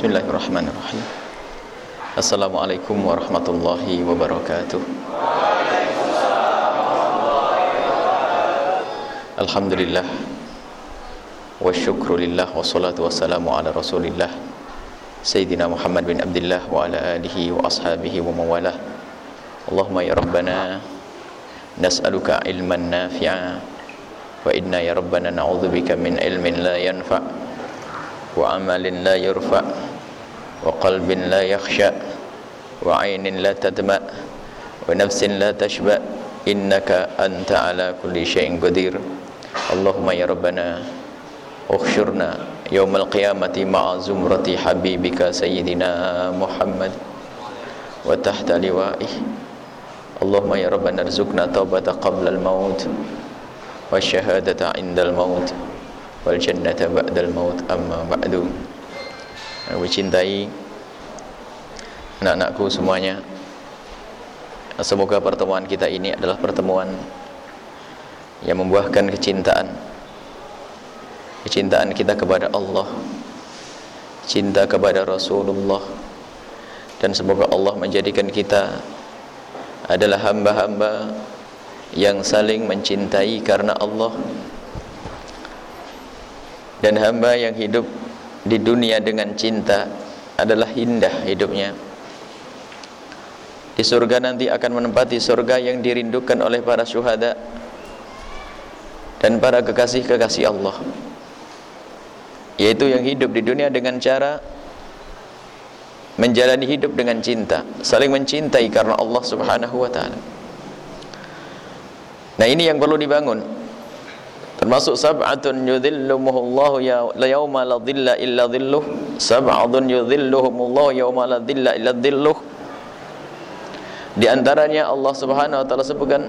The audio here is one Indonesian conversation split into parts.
Bismillahirrahmanirrahim. Assalamualaikum warahmatullahi wabarakatuh. Alhamdulillah. Wa syukrulillah Wa salatu wassalamu ala rasulillah. Sayyidina Muhammad bin Abdullah Wa ala alihi wa ashabihi wa mawalah. Allahumma ya Rabbana Nas'aluka ilman nafi'a. Wa inna ya Rabbana na'udzubika min ilmin la yanfa' Wa amalin la yurfa' وقلب لا يخشى وعين لا تدمع ونفس لا تشبع إنك أنت على كل شيء قدير. اللهم يا ربنا اخشرنا يوم القيامة مع زمرة حبيبك سيدنا محمد وتحت لوائه. اللهم يا ربنا ارزقنا توبة قبل الموت والشهادة عند الموت والجنة بعد الموت. أما بعد. Aku cintai anak-anakku semuanya. Semoga pertemuan kita ini adalah pertemuan Yang membuahkan kecintaan. Kecintaan kita kepada Allah Cinta kepada Rasulullah Dan semoga Allah menjadikan kita Adalah hamba-hamba Yang saling mencintai karena Allah Dan hamba yang hidup di dunia dengan cinta adalah indah hidupnya. Di surga nanti akan menempati surga yang dirindukan oleh para syuhada dan para kekasih-kekasih Allah yaitu yang hidup di dunia dengan cara menjalani hidup dengan cinta saling mencintai karena Allah subhanahu wa ta'ala. Nah ini yang perlu dibangun termasuk sab'atun yudhillumuhullahu ya yauma la dhilla illa dhilluh. Sab'atun yudhilluhumullahu yauma la dhilla illa dhilluh. Di antaranya Allah Subhanahu wa taala sebutkan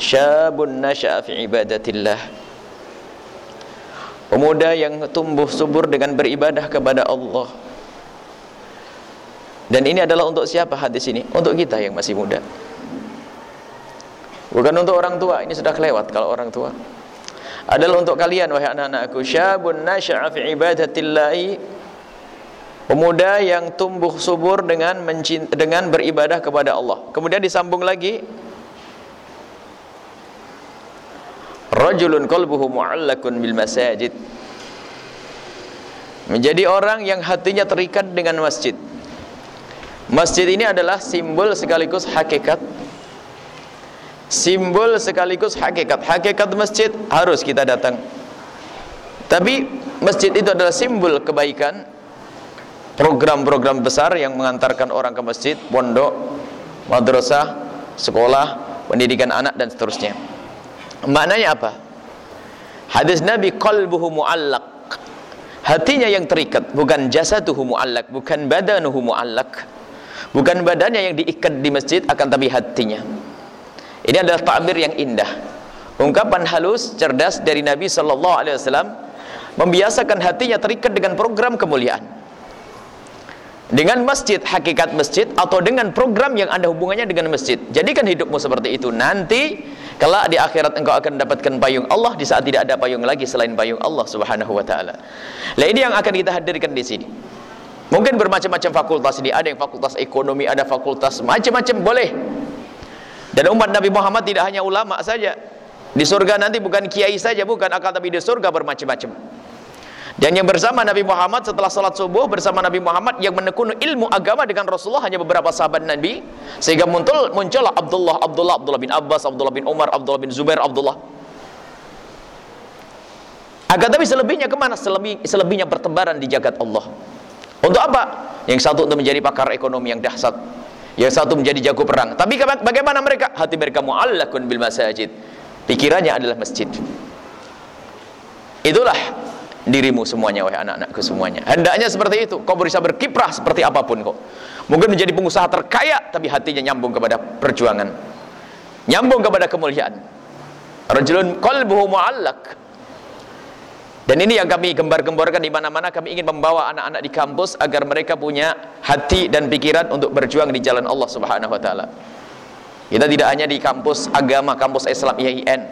syabun nasya'a fi ibadatillah. Pemuda yang tumbuh subur dengan beribadah kepada Allah. Dan ini adalah untuk siapa hadis ini? Untuk kita yang masih muda Bukan untuk orang tua, ini sudah kelewat kalau orang tua. Adalah untuk kalian wahai anak-anakku, syabun nasya'a fi ibadatillahi pemuda yang tumbuh subur dengan dengan beribadah kepada Allah. Kemudian disambung lagi Rajulun qalbuhu mu'allakun bil masajid. Menjadi orang yang hatinya terikat dengan masjid. Masjid ini adalah simbol sekaligus hakikat simbol sekaligus hakikat. Hakikat masjid harus kita datang. Tapi masjid itu adalah simbol kebaikan. Program-program besar yang mengantarkan orang ke masjid pondok madrasah sekolah pendidikan anak dan seterusnya. Maknanya apa? Hadis nabi qalbuhu muallaq. Hatinya yang terikat bukan jasaduhu muallaq bukan badanuhu muallaq. Bukan badannya yang diikat di masjid akan tapi hatinya ini adalah takbir yang indah. Ungkapan halus, cerdas dari Nabi sallallahu alaihi wasallam membiasakan hatinya terikat dengan program kemuliaan. Dengan masjid, hakikat masjid atau dengan program yang ada hubungannya dengan masjid. Jadikan hidupmu seperti itu. Nanti kelak di akhirat engkau akan mendapatkan payung Allah di saat tidak ada payung lagi selain payung Allah Subhanahu wa taala. Lah ini yang akan kita hadirkan di sini. Mungkin bermacam-macam fakultas ini, ada yang fakultas ekonomi, ada fakultas macam-macam boleh. Dan umat Nabi Muhammad tidak hanya ulama saja. Di surga nanti bukan kiai saja, bukan akan tapi di surga bermacam-macam. Dan yang bersama Nabi Muhammad setelah salat subuh bersama Nabi Muhammad yang menekuni ilmu agama dengan Rasulullah hanya beberapa sahabat Nabi sehingga muncul muncullah Abdullah Abdullah Abdullah bin Abbas Abdullah bin Umar Abdullah bin Zubair Abdullah Agar tapi selebihnya ke mana? Selebih, selebihnya bertebaran di jagat Allah. Untuk apa? Yang satu untuk menjadi pakar ekonomi yang dahsyat, yang satu menjadi jago perang. Tapi bagaimana mereka? Hati mereka muallakun bil masajid. Pikirannya adalah masjid. Itulah dirimu semuanya wahai anak-anakku semuanya. Hendaknya seperti itu. Kau bisa berkiprah seperti apa pun kok. Mungkin menjadi pengusaha terkaya tapi hatinya nyambung kepada perjuangan. Nyambung kepada kemuliaan. Rajulun qalbuhu muallak dan ini yang kami gembar-gemborkan di mana-mana kami ingin membawa anak-anak di kampus agar mereka punya hati dan pikiran untuk berjuang di jalan Allah Subhanahu wa taala. Kita tidak hanya di kampus agama, kampus Islam IAIN.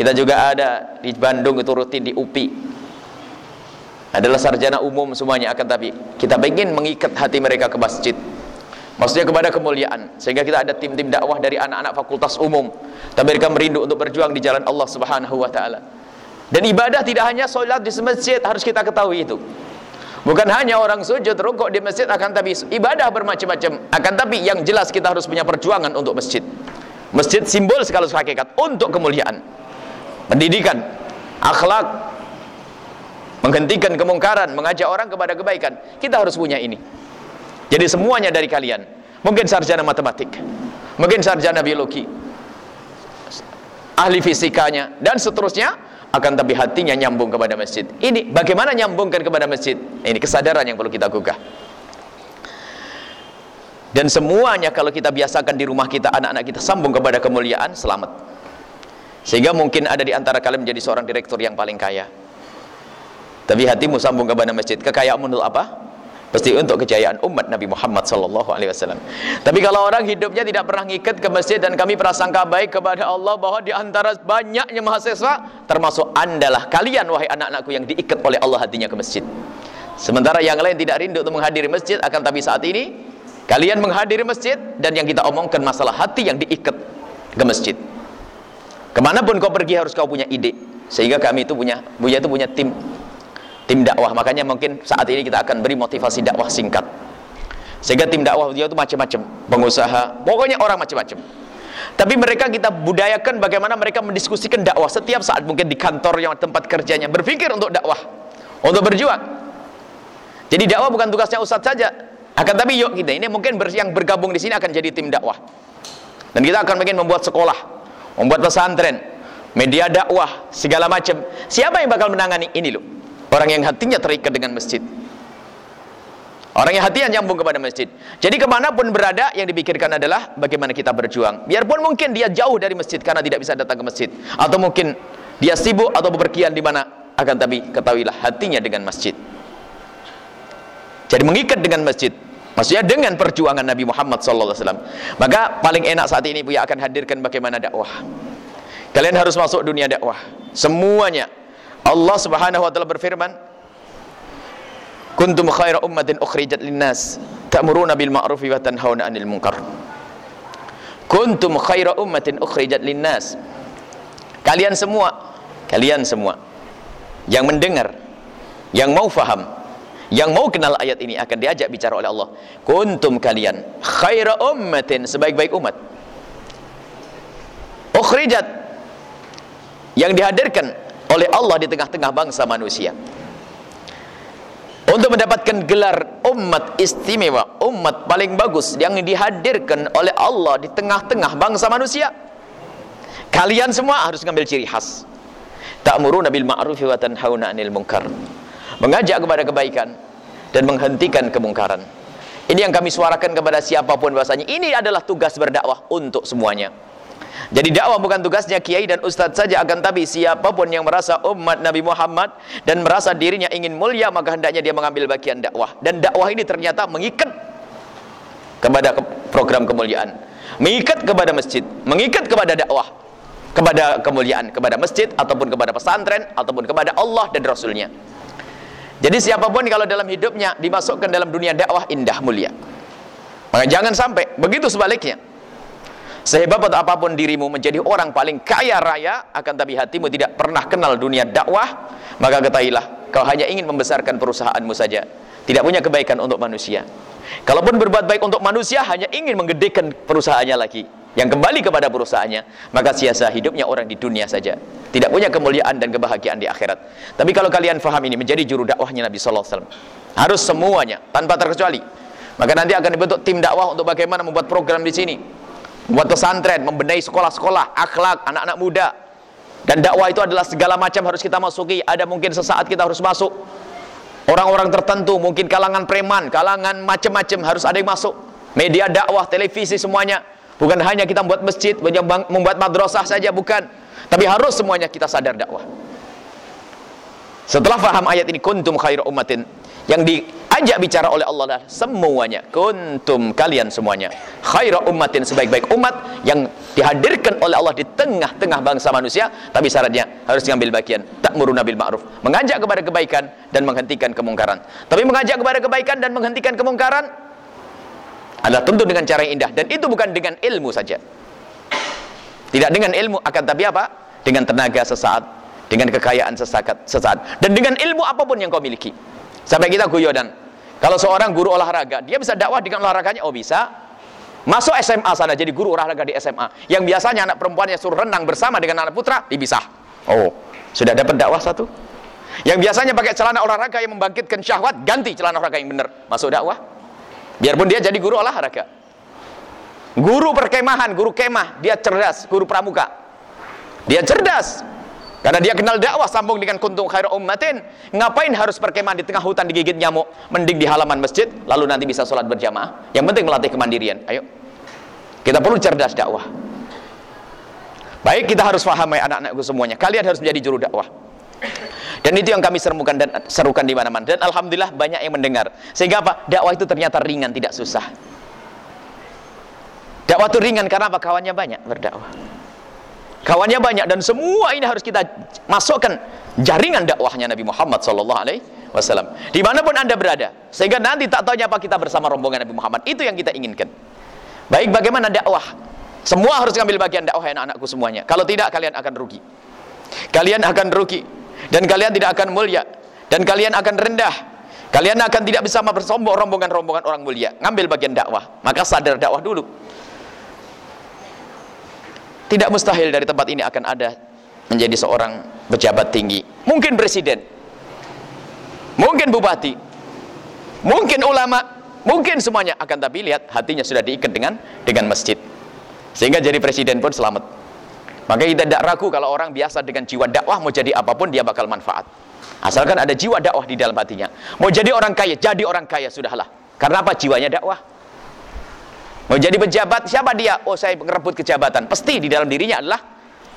Kita juga ada di Bandung itu rutin di UPI. adalah sarjana umum semuanya akan tapi kita ingin mengikat hati mereka ke masjid maksudnya kepada kemuliaan sehingga kita ada tim-tim dakwah dari anak-anak fakultas umum tapi mereka merindu untuk berjuang di jalan Allah subhanahu wa ta'ala dan ibadah tidak hanya solat di masjid harus kita ketahui itu bukan hanya orang sujud rukuk di masjid akan tapi ibadah bermacam-macam akan tapi yang jelas kita harus punya perjuangan untuk masjid masjid simbol sekaligus hakikat untuk kemuliaan pendidikan akhlak menghentikan kemungkaran, mengajak orang kepada kebaikan. Kita harus punya ini. Jadi semuanya dari kalian. Mungkin sarjana matematik, mungkin sarjana biologi, ahli fisikanya dan seterusnya akan tapi hatinya nyambung kepada masjid. Ini bagaimana nyambungkan kepada masjid? Ini kesadaran yang perlu kita gugah. Dan semuanya kalau kita biasakan di rumah kita anak-anak kita sambung kepada kemuliaan, selamat. Sehingga mungkin ada di antara kalian menjadi seorang direktur yang paling kaya tapi hatimu sambung kepada masjid kekayaan menurut apa? Pasti untuk kejayaan umat Nabi Muhammad sallallahu alaihi wasallam. Tapi kalau orang hidupnya tidak pernah ngikat ke masjid dan kami prasangka baik kepada Allah bahwa di antara banyaknya mahasiswa termasuk andalah kalian wahai anak-anakku yang diikat oleh Allah hatinya ke masjid. Sementara yang lain tidak rindu untuk menghadiri masjid akan tapi saat ini kalian menghadiri masjid dan yang kita omongkan masalah hati yang diikat ke masjid. Ke mana pun kau pergi harus kau punya ide sehingga kami itu punya punya itu punya tim tim dakwah. Makanya mungkin saat ini kita akan beri motivasi dakwah singkat. Sehingga tim dakwah dia itu macam-macam. Pengusaha. Pokoknya orang macam-macam. Tapi mereka kita budayakan bagaimana mereka mendiskusikan dakwah. Setiap saat mungkin di kantor yang tempat kerjanya. Berpikir untuk dakwah. Untuk berjuang. Jadi dakwah bukan tugasnya ustadz saja. Akan tapi yuk kita. Ini mungkin yang bergabung di sini akan jadi tim dakwah. Dan kita akan mungkin membuat sekolah. Membuat pesantren. Media dakwah. Segala macam. Siapa yang bakal menangani ini loh Orang yang hatinya terikat dengan masjid. Orang yang hatinya nyambung kepada masjid. Jadi ke mana pun berada yang dipikirkan adalah bagaimana kita berjuang. Biarpun mungkin dia jauh dari masjid karena tidak bisa datang ke masjid. Atau mungkin dia sibuk atau bepergian di mana. Akan tapi ketahuilah hatinya dengan masjid. Jadi mengikat dengan masjid. Maksudnya dengan perjuangan Nabi Muhammad SAW. Maka paling enak saat ini Buya akan hadirkan bagaimana dakwah. Kalian harus masuk dunia dakwah. Semuanya Allah Subhanahu wa taala berfirman Kuntum khaira ummatin ukhrijat linnas ta'muruna bil ma'ruf wa tanhauna 'anil munkar. Kuntum khaira ummatin ukhrijat linnas. Kalian semua kalian semua yang mendengar yang mau faham yang mau kenal ayat ini akan diajak bicara oleh Allah. Kuntum kalian khaira ummatin sebaik-baik umat ukhrijat. Yang dihadirkan oleh Allah di tengah-tengah bangsa manusia. Untuk mendapatkan gelar umat istimewa umat paling bagus yang dihadirkan oleh Allah di tengah-tengah bangsa manusia. Kalian semua harus mengambil ciri khas. Ta'muruna bil ma'rufi wa tanhauna 'anil munkar. Mengajak kepada kebaikan dan menghentikan kemungkaran. Ini yang kami suarakan kepada siapa pun bahasanya ini adalah tugas berdakwah untuk semuanya jadi dakwah bukan tugasnya kiai dan ustadz saja akan tapi siapa pun yang merasa umat Nabi Muhammad dan merasa dirinya ingin mulia maka hendaknya dia mengambil bagian dakwah. Dan dakwah ini ternyata mengikat kepada program kemuliaan, mengikat kepada masjid, mengikat kepada dakwah, kepada kemuliaan, kepada masjid ataupun kepada pesantren ataupun kepada Allah dan Rasulnya. Jadi siapa pun kalau dalam hidupnya dimasukkan dalam dunia dakwah indah mulia. Maka jangan sampai begitu sebaliknya Sehebat apa pun dirimu menjadi orang paling kaya raya akan tapi hatimu tidak pernah kenal dunia dakwah, maka ketahuilah kau hanya ingin membesarkan perusahaanmu saja, tidak punya kebaikan untuk manusia. Kalaupun berbuat baik untuk manusia hanya ingin menggedekan perusahaannya lagi, yang kembali kepada perusahaannya, maka sia-sia hidupnya orang di dunia saja. Tidak punya kemuliaan dan kebahagiaan di akhirat. Tapi kalau kalian faham ini menjadi juru dakwahnya Nabi sallallahu alaihi wasallam. Harus semuanya tanpa terkecuali. Maka nanti akan dibentuk tim dakwah untuk bagaimana membuat program di sini buat pesantren, membenahi sekolah-sekolah, akhlak anak-anak muda. Dan dakwah itu adalah segala macam harus kita masuki. Ada mungkin sesaat kita harus masuk. Orang-orang tertentu, mungkin kalangan preman, kalangan macam-macam harus ada yang masuk. Media dakwah, televisi semuanya. Bukan hanya kita membuat masjid, membuat madrasah saja bukan. Tapi harus semuanya kita sadar dakwah. Setelah faham ayat ini kuntum khairu ummatin yang di diajak bicara oleh Allah semuanya. Kuntum kalian semuanya. Khaira ummatin sebaik-baik umat yang dihadirkan oleh Allah di tengah-tengah bangsa manusia. Tapi syaratnya harus mengambil bagian. Tak bil ma'ruf. Mengajak kepada kebaikan dan menghentikan kemungkaran. Tapi mengajak kepada kebaikan dan menghentikan kemungkaran adalah tentu dengan cara yang indah. Dan itu bukan dengan ilmu saja. Tidak dengan ilmu akan tapi apa? Dengan tenaga sesaat. Dengan kekayaan sesaat sesaat. Dan dengan ilmu apa pun yang kau miliki. Sampai kita guyonan. Kalau seorang guru olahraga, dia bisa dakwah dengan olahraganya, oh bisa. Masuk SMA sana jadi guru olahraga di SMA. Yang biasanya anak perempuannya suruh renang bersama dengan anak putra, dipisah. Oh, sudah dapat dakwah satu. Yang biasanya pakai celana olahraga yang membangkitkan syahwat, ganti celana olahraga yang benar. Masuk dakwah. Biarpun dia jadi guru olahraga. Guru perkemahan, guru kemah, dia cerdas, guru pramuka. Dia cerdas, karena dia kenal dakwah sambung dengan kuntung khairu ummatin. Ngapain harus perkemahan di tengah hutan digigit nyamuk? Mending di halaman masjid, lalu nanti bisa sholat berjamaah. Yang penting melatih kemandirian. Ayo. Kita perlu cerdas dakwah. Baik, kita harus paham ya anak-anakku semuanya. Kalian harus menjadi juru dakwah. Dan itu yang kami serukan dan serukan di mana-mana. Dan alhamdulillah banyak yang mendengar. Sehingga apa? Dakwah itu ternyata ringan, tidak susah. Dakwah itu ringan karena apa? Kawannya banyak berdakwah kawannya banyak dan semua ini harus kita masukkan jaringan dakwahnya Nabi Muhammad sallallahu alaihi wasallam. Di mana pun anda berada sehingga nanti tak tahu apa kita bersama rombongan Nabi Muhammad. Itu yang kita inginkan. Baik bagaimana dakwah? Semua harus mengambil bagian dakwah anak-anakku semuanya. Kalau tidak kalian akan rugi. Kalian akan rugi. Dan kalian tidak akan mulia. Dan kalian akan rendah. Kalian akan tidak bisa bersombong rombongan-rombongan orang mulia. Ngambil bagian dakwah. Maka sadar dakwah dulu tidak mustahil dari tempat ini akan ada menjadi seorang pejabat tinggi. Mungkin presiden. Mungkin bupati. Mungkin ulama. Mungkin semuanya akan tapi lihat hatinya sudah diikat dengan dengan masjid. Sehingga jadi presiden pun selamat. Maka kita tidak ragu kalau orang biasa dengan jiwa dakwah mau jadi apa pun dia bakal manfaat. Asalkan ada jiwa dakwah di dalam hatinya. Mau jadi orang kaya, jadi orang kaya sudahlah. Karena apa? Jiwanya dakwah. Mau jadi pejabat, siapa dia? Oh, saya merebut kejabatan. Pasti di dalam dirinya adalah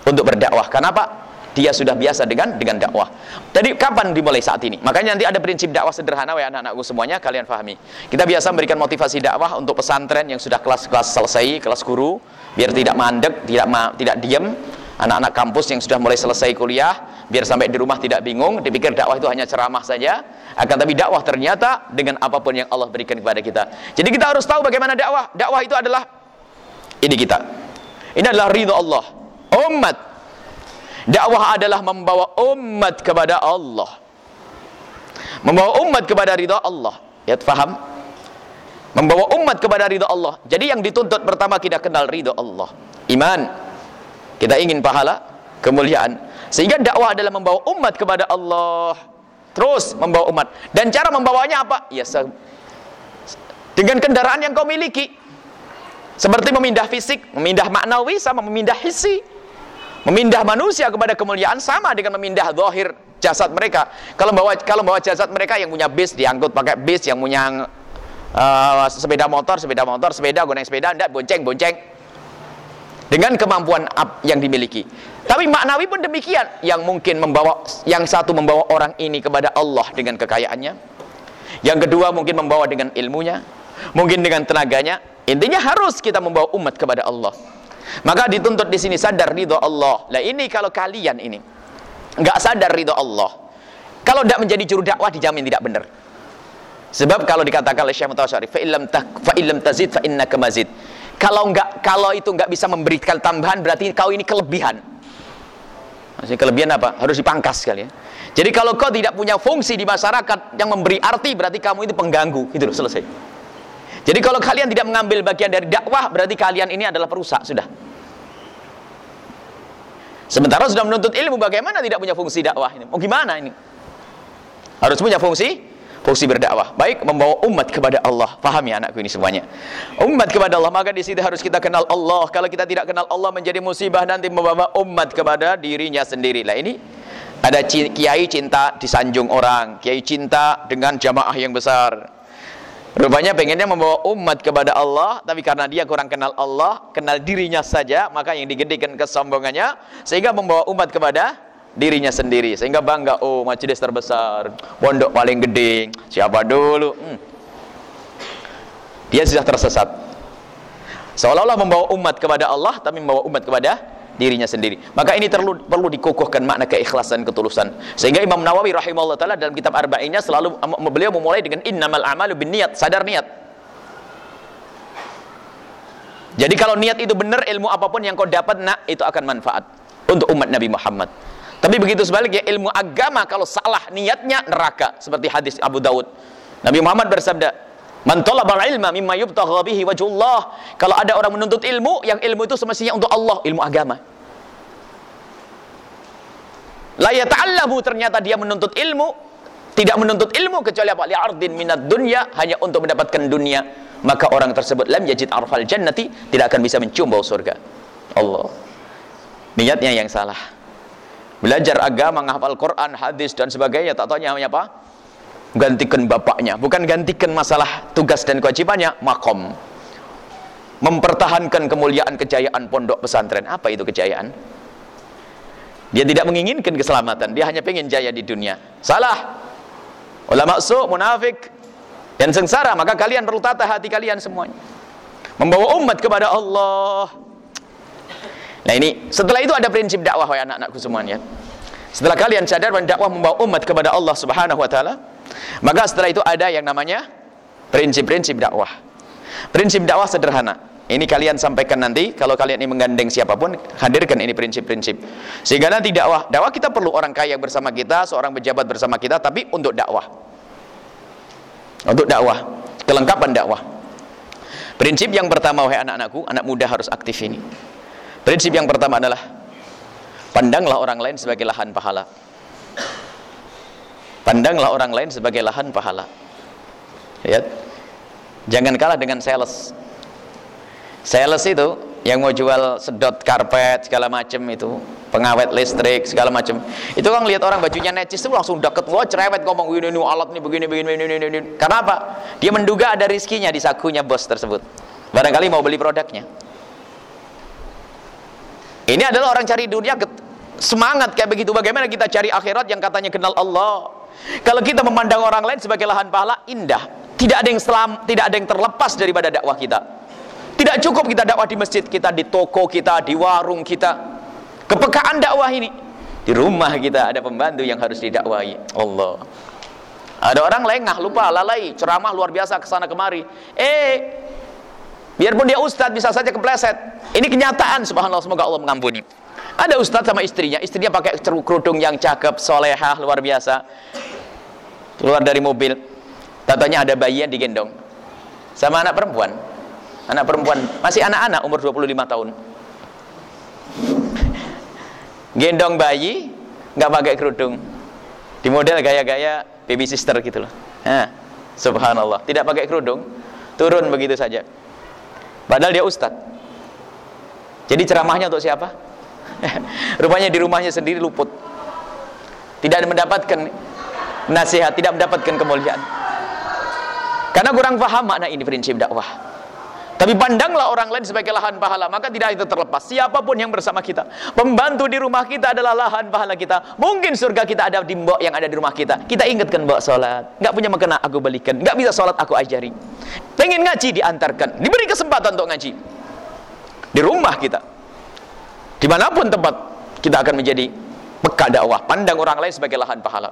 untuk berdakwah. Kenapa? Dia sudah biasa dengan dengan dakwah. Tadi kapan dimulai saat ini? Makanya nanti ada prinsip dakwah sederhana ya anak-anakku semuanya kalian pahami. Kita biasa memberikan motivasi dakwah untuk pesantren yang sudah kelas-kelas selesai, kelas guru, biar tidak mandek, tidak ma tidak diam. Anak-anak kampus yang sudah mulai selesai kuliah, biar sampai di rumah tidak bingung, dipikir dakwah itu hanya ceramah saja. Akan tapi dakwah ternyata dengan apa pun yang Allah berikan kepada kita. Jadi kita harus tahu bagaimana dakwah. Dakwah itu adalah ini kita. Ini adalah ridho Allah. Umat. Dakwah adalah membawa umat kepada Allah. Membawa umat kepada ridho Allah. Ya faham? Membawa umat kepada ridho Allah. Jadi yang dituntut pertama kita kenal ridho Allah. Iman kita ingin pahala kemuliaan sehingga dakwah adalah membawa umat kepada Allah Terus membawa umat. Dan cara membawanya apa? Ya dengan kendaraan yang kau miliki. Seperti memindah fisik, memindah maknawi sama memindah hisi. Memindah manusia kepada kemuliaan sama dengan memindah zahir jasad mereka. Kalau bawa kalau bawa jasad mereka yang punya bis diangkut pakai bis, yang punya uh, sepeda motor, sepeda motor, sepeda goneng sepeda, ndak bonceng bonceng. Dengan kemampuan yang dimiliki. Tapi maknawi pun demikian. Yang mungkin membawa, yang satu membawa orang ini kepada Allah dengan kekayaannya. Yang kedua mungkin membawa dengan ilmunya. Mungkin dengan tenaganya. Intinya harus kita membawa umat kepada Allah. Maka dituntut di sini sadar ridho Allah. Lah ini kalau kalian ini nggak sadar ridho Allah. Kalau tidak menjadi juru dakwah dijamin tidak benar. Sebab kalau dikatakan oleh Syekh illam fa illam tazid fa innaka mazid. Kalau enggak kalau itu enggak bisa memberikan tambahan berarti kau ini kelebihan. Maksudnya kelebihan apa? Harus dipangkas sekali ya. Jadi kalau kau tidak punya fungsi di masyarakat yang memberi arti berarti kamu itu pengganggu, gitu loh, selesai. Jadi kalau kalian tidak mengambil bagian dari dakwah berarti kalian ini adalah perusak sudah. Sementara sudah menuntut ilmu bagaimana tidak punya fungsi dakwah ini? Mau gimana ini? Harus punya fungsi fungsi berdakwah. Baik membawa umat kepada Allah. Pahami anakku ini semuanya. Umat kepada Allah. Maka di situ harus kita kenal Allah. Kalau kita tidak kenal Allah menjadi musibah nanti membawa umat kepada dirinya sendiri. Lah ini ada kiai cinta disanjung orang. Kiai cinta dengan jamaah yang besar. Rupanya pengennya membawa umat kepada Allah Tapi karena dia kurang kenal Allah Kenal dirinya saja Maka yang digedekan kesombongannya Sehingga membawa umat kepada dirinya sendiri sehingga bangga oh majelis terbesar pondok paling gede siapa dulu? Hmm. dia sudah tersesat. Seolah-olah membawa umat kepada Allah tapi membawa umat kepada dirinya sendiri. Maka ini perlu perlu dikukuhkan makna keikhlasan ketulusan. Sehingga Imam Nawawi rahimahullah taala dalam kitab arba'innya selalu beliau memulai dengan innamal a'malu binniyat sadar niat. Jadi kalau niat itu benar ilmu apa pun yang kau dapat nak itu akan manfaat untuk umat Nabi Muhammad tapi begitu sebaliknya ilmu agama kalau salah niatnya neraka seperti hadis Abu Daud. Nabi Muhammad bersabda, "Man talabal ilma mimma yubtagha bihi wajhullah." Kalau ada orang menuntut ilmu, yang ilmu itu semestinya untuk Allah, ilmu agama. La yata'allamu ternyata dia menuntut ilmu, tidak menuntut ilmu kecuali apa? Li'ardin minad dunya, hanya untuk mendapatkan dunia. Maka orang tersebut lam yajid arfal jannati, tidak akan bisa mencium bau surga. Allah. Niatnya yang salah belajar agama, menghafal Quran, hadis dan sebagainya, tak namanya apa? Gantikan bapaknya, bukan gantikan masalah tugas dan kewajibannya, makom. Mempertahankan kemuliaan kejayaan pondok pesantren. Apa itu kejayaan? Dia tidak menginginkan keselamatan, dia hanya ingin jaya di dunia. Salah. Ulama su, munafik dan sengsara, maka kalian perlu tata hati kalian semuanya. Membawa umat kepada Allah Nah ini setelah itu ada prinsip dakwah wahai anak-anakku semuanya. Setelah kalian sadar bahwa dakwah membawa umat kepada Allah Subhanahu wa taala, maka setelah itu ada yang namanya prinsip-prinsip dakwah. Prinsip dakwah sederhana. Ini kalian sampaikan nanti kalau kalian ini menggandeng siapa pun, hadirkan ini prinsip-prinsip. Sehingga nanti dakwah, dakwah kita perlu orang kaya bersama kita, seorang pejabat bersama kita, tapi untuk dakwah. Untuk dakwah, kelengkapan dakwah. Prinsip yang pertama wahai anak-anakku, anak muda harus aktif ini. Prinsip yang pertama adalah pandanglah orang lain sebagai lahan pahala. Pandanglah orang lain sebagai lahan pahala. Lihat. Jangan kalah dengan sales. Sales itu yang mau jual sedot karpet segala macam itu, pengawet listrik segala macam. Itu kan lihat orang bajunya necis itu langsung deket gua cerewet ngomong ini ini alat begini begini begini ini, ini. Karena apa? Dia menduga ada rizkinya di sakunya bos tersebut. Barangkali mau beli produknya. Ini adalah orang cari dunia semangat kayak begitu. Bagaimana kita cari akhirat yang katanya kenal Allah? Kalau kita memandang orang lain sebagai lahan pahala, indah. Tidak ada yang selam, tidak ada yang terlepas daripada dakwah kita. Tidak cukup kita dakwah di masjid kita, di toko kita, di warung kita. Kepekaan dakwah ini di rumah kita ada pembantu yang harus didakwahi. Allah. Ada orang lengah, lupa, lalai, ceramah luar biasa ke sana kemari. Eh, Biarpun dia ustadz bisa saja kepleset. Ini kenyataan subhanallah semoga Allah mengampuni. Ada ustadz sama istrinya, istrinya pakai kerudung yang cakep, solehah, luar biasa. Keluar dari mobil, tatanya ada bayi yang digendong. Sama anak perempuan. Anak perempuan, masih anak-anak umur 25 tahun. Gendong bayi, nggak pakai kerudung. Di model gaya-gaya baby sister gitu loh. Nah, subhanallah, tidak pakai kerudung, turun begitu saja. Padahal dia ustad. Jadi ceramahnya untuk siapa? Rupanya di rumahnya sendiri luput. Tidak mendapatkan nasihat, tidak mendapatkan kemuliaan. Karena kurang paham makna ini prinsip dakwah. Tapi pandanglah orang lain sebagai lahan pahala, maka tidak itu terlepas. Siapa pun yang bersama kita, pembantu di rumah kita adalah lahan pahala kita. Mungkin surga kita ada di mbok yang ada di rumah kita. Kita ingatkan mbok sholat, nggak punya makanan aku balikan, nggak bisa sholat aku ajari. Pengen ngaji diantarkan, diberi kesempatan untuk ngaji di rumah kita. Di mana pun tempat kita akan menjadi peka dakwah, pandang orang lain sebagai lahan pahala.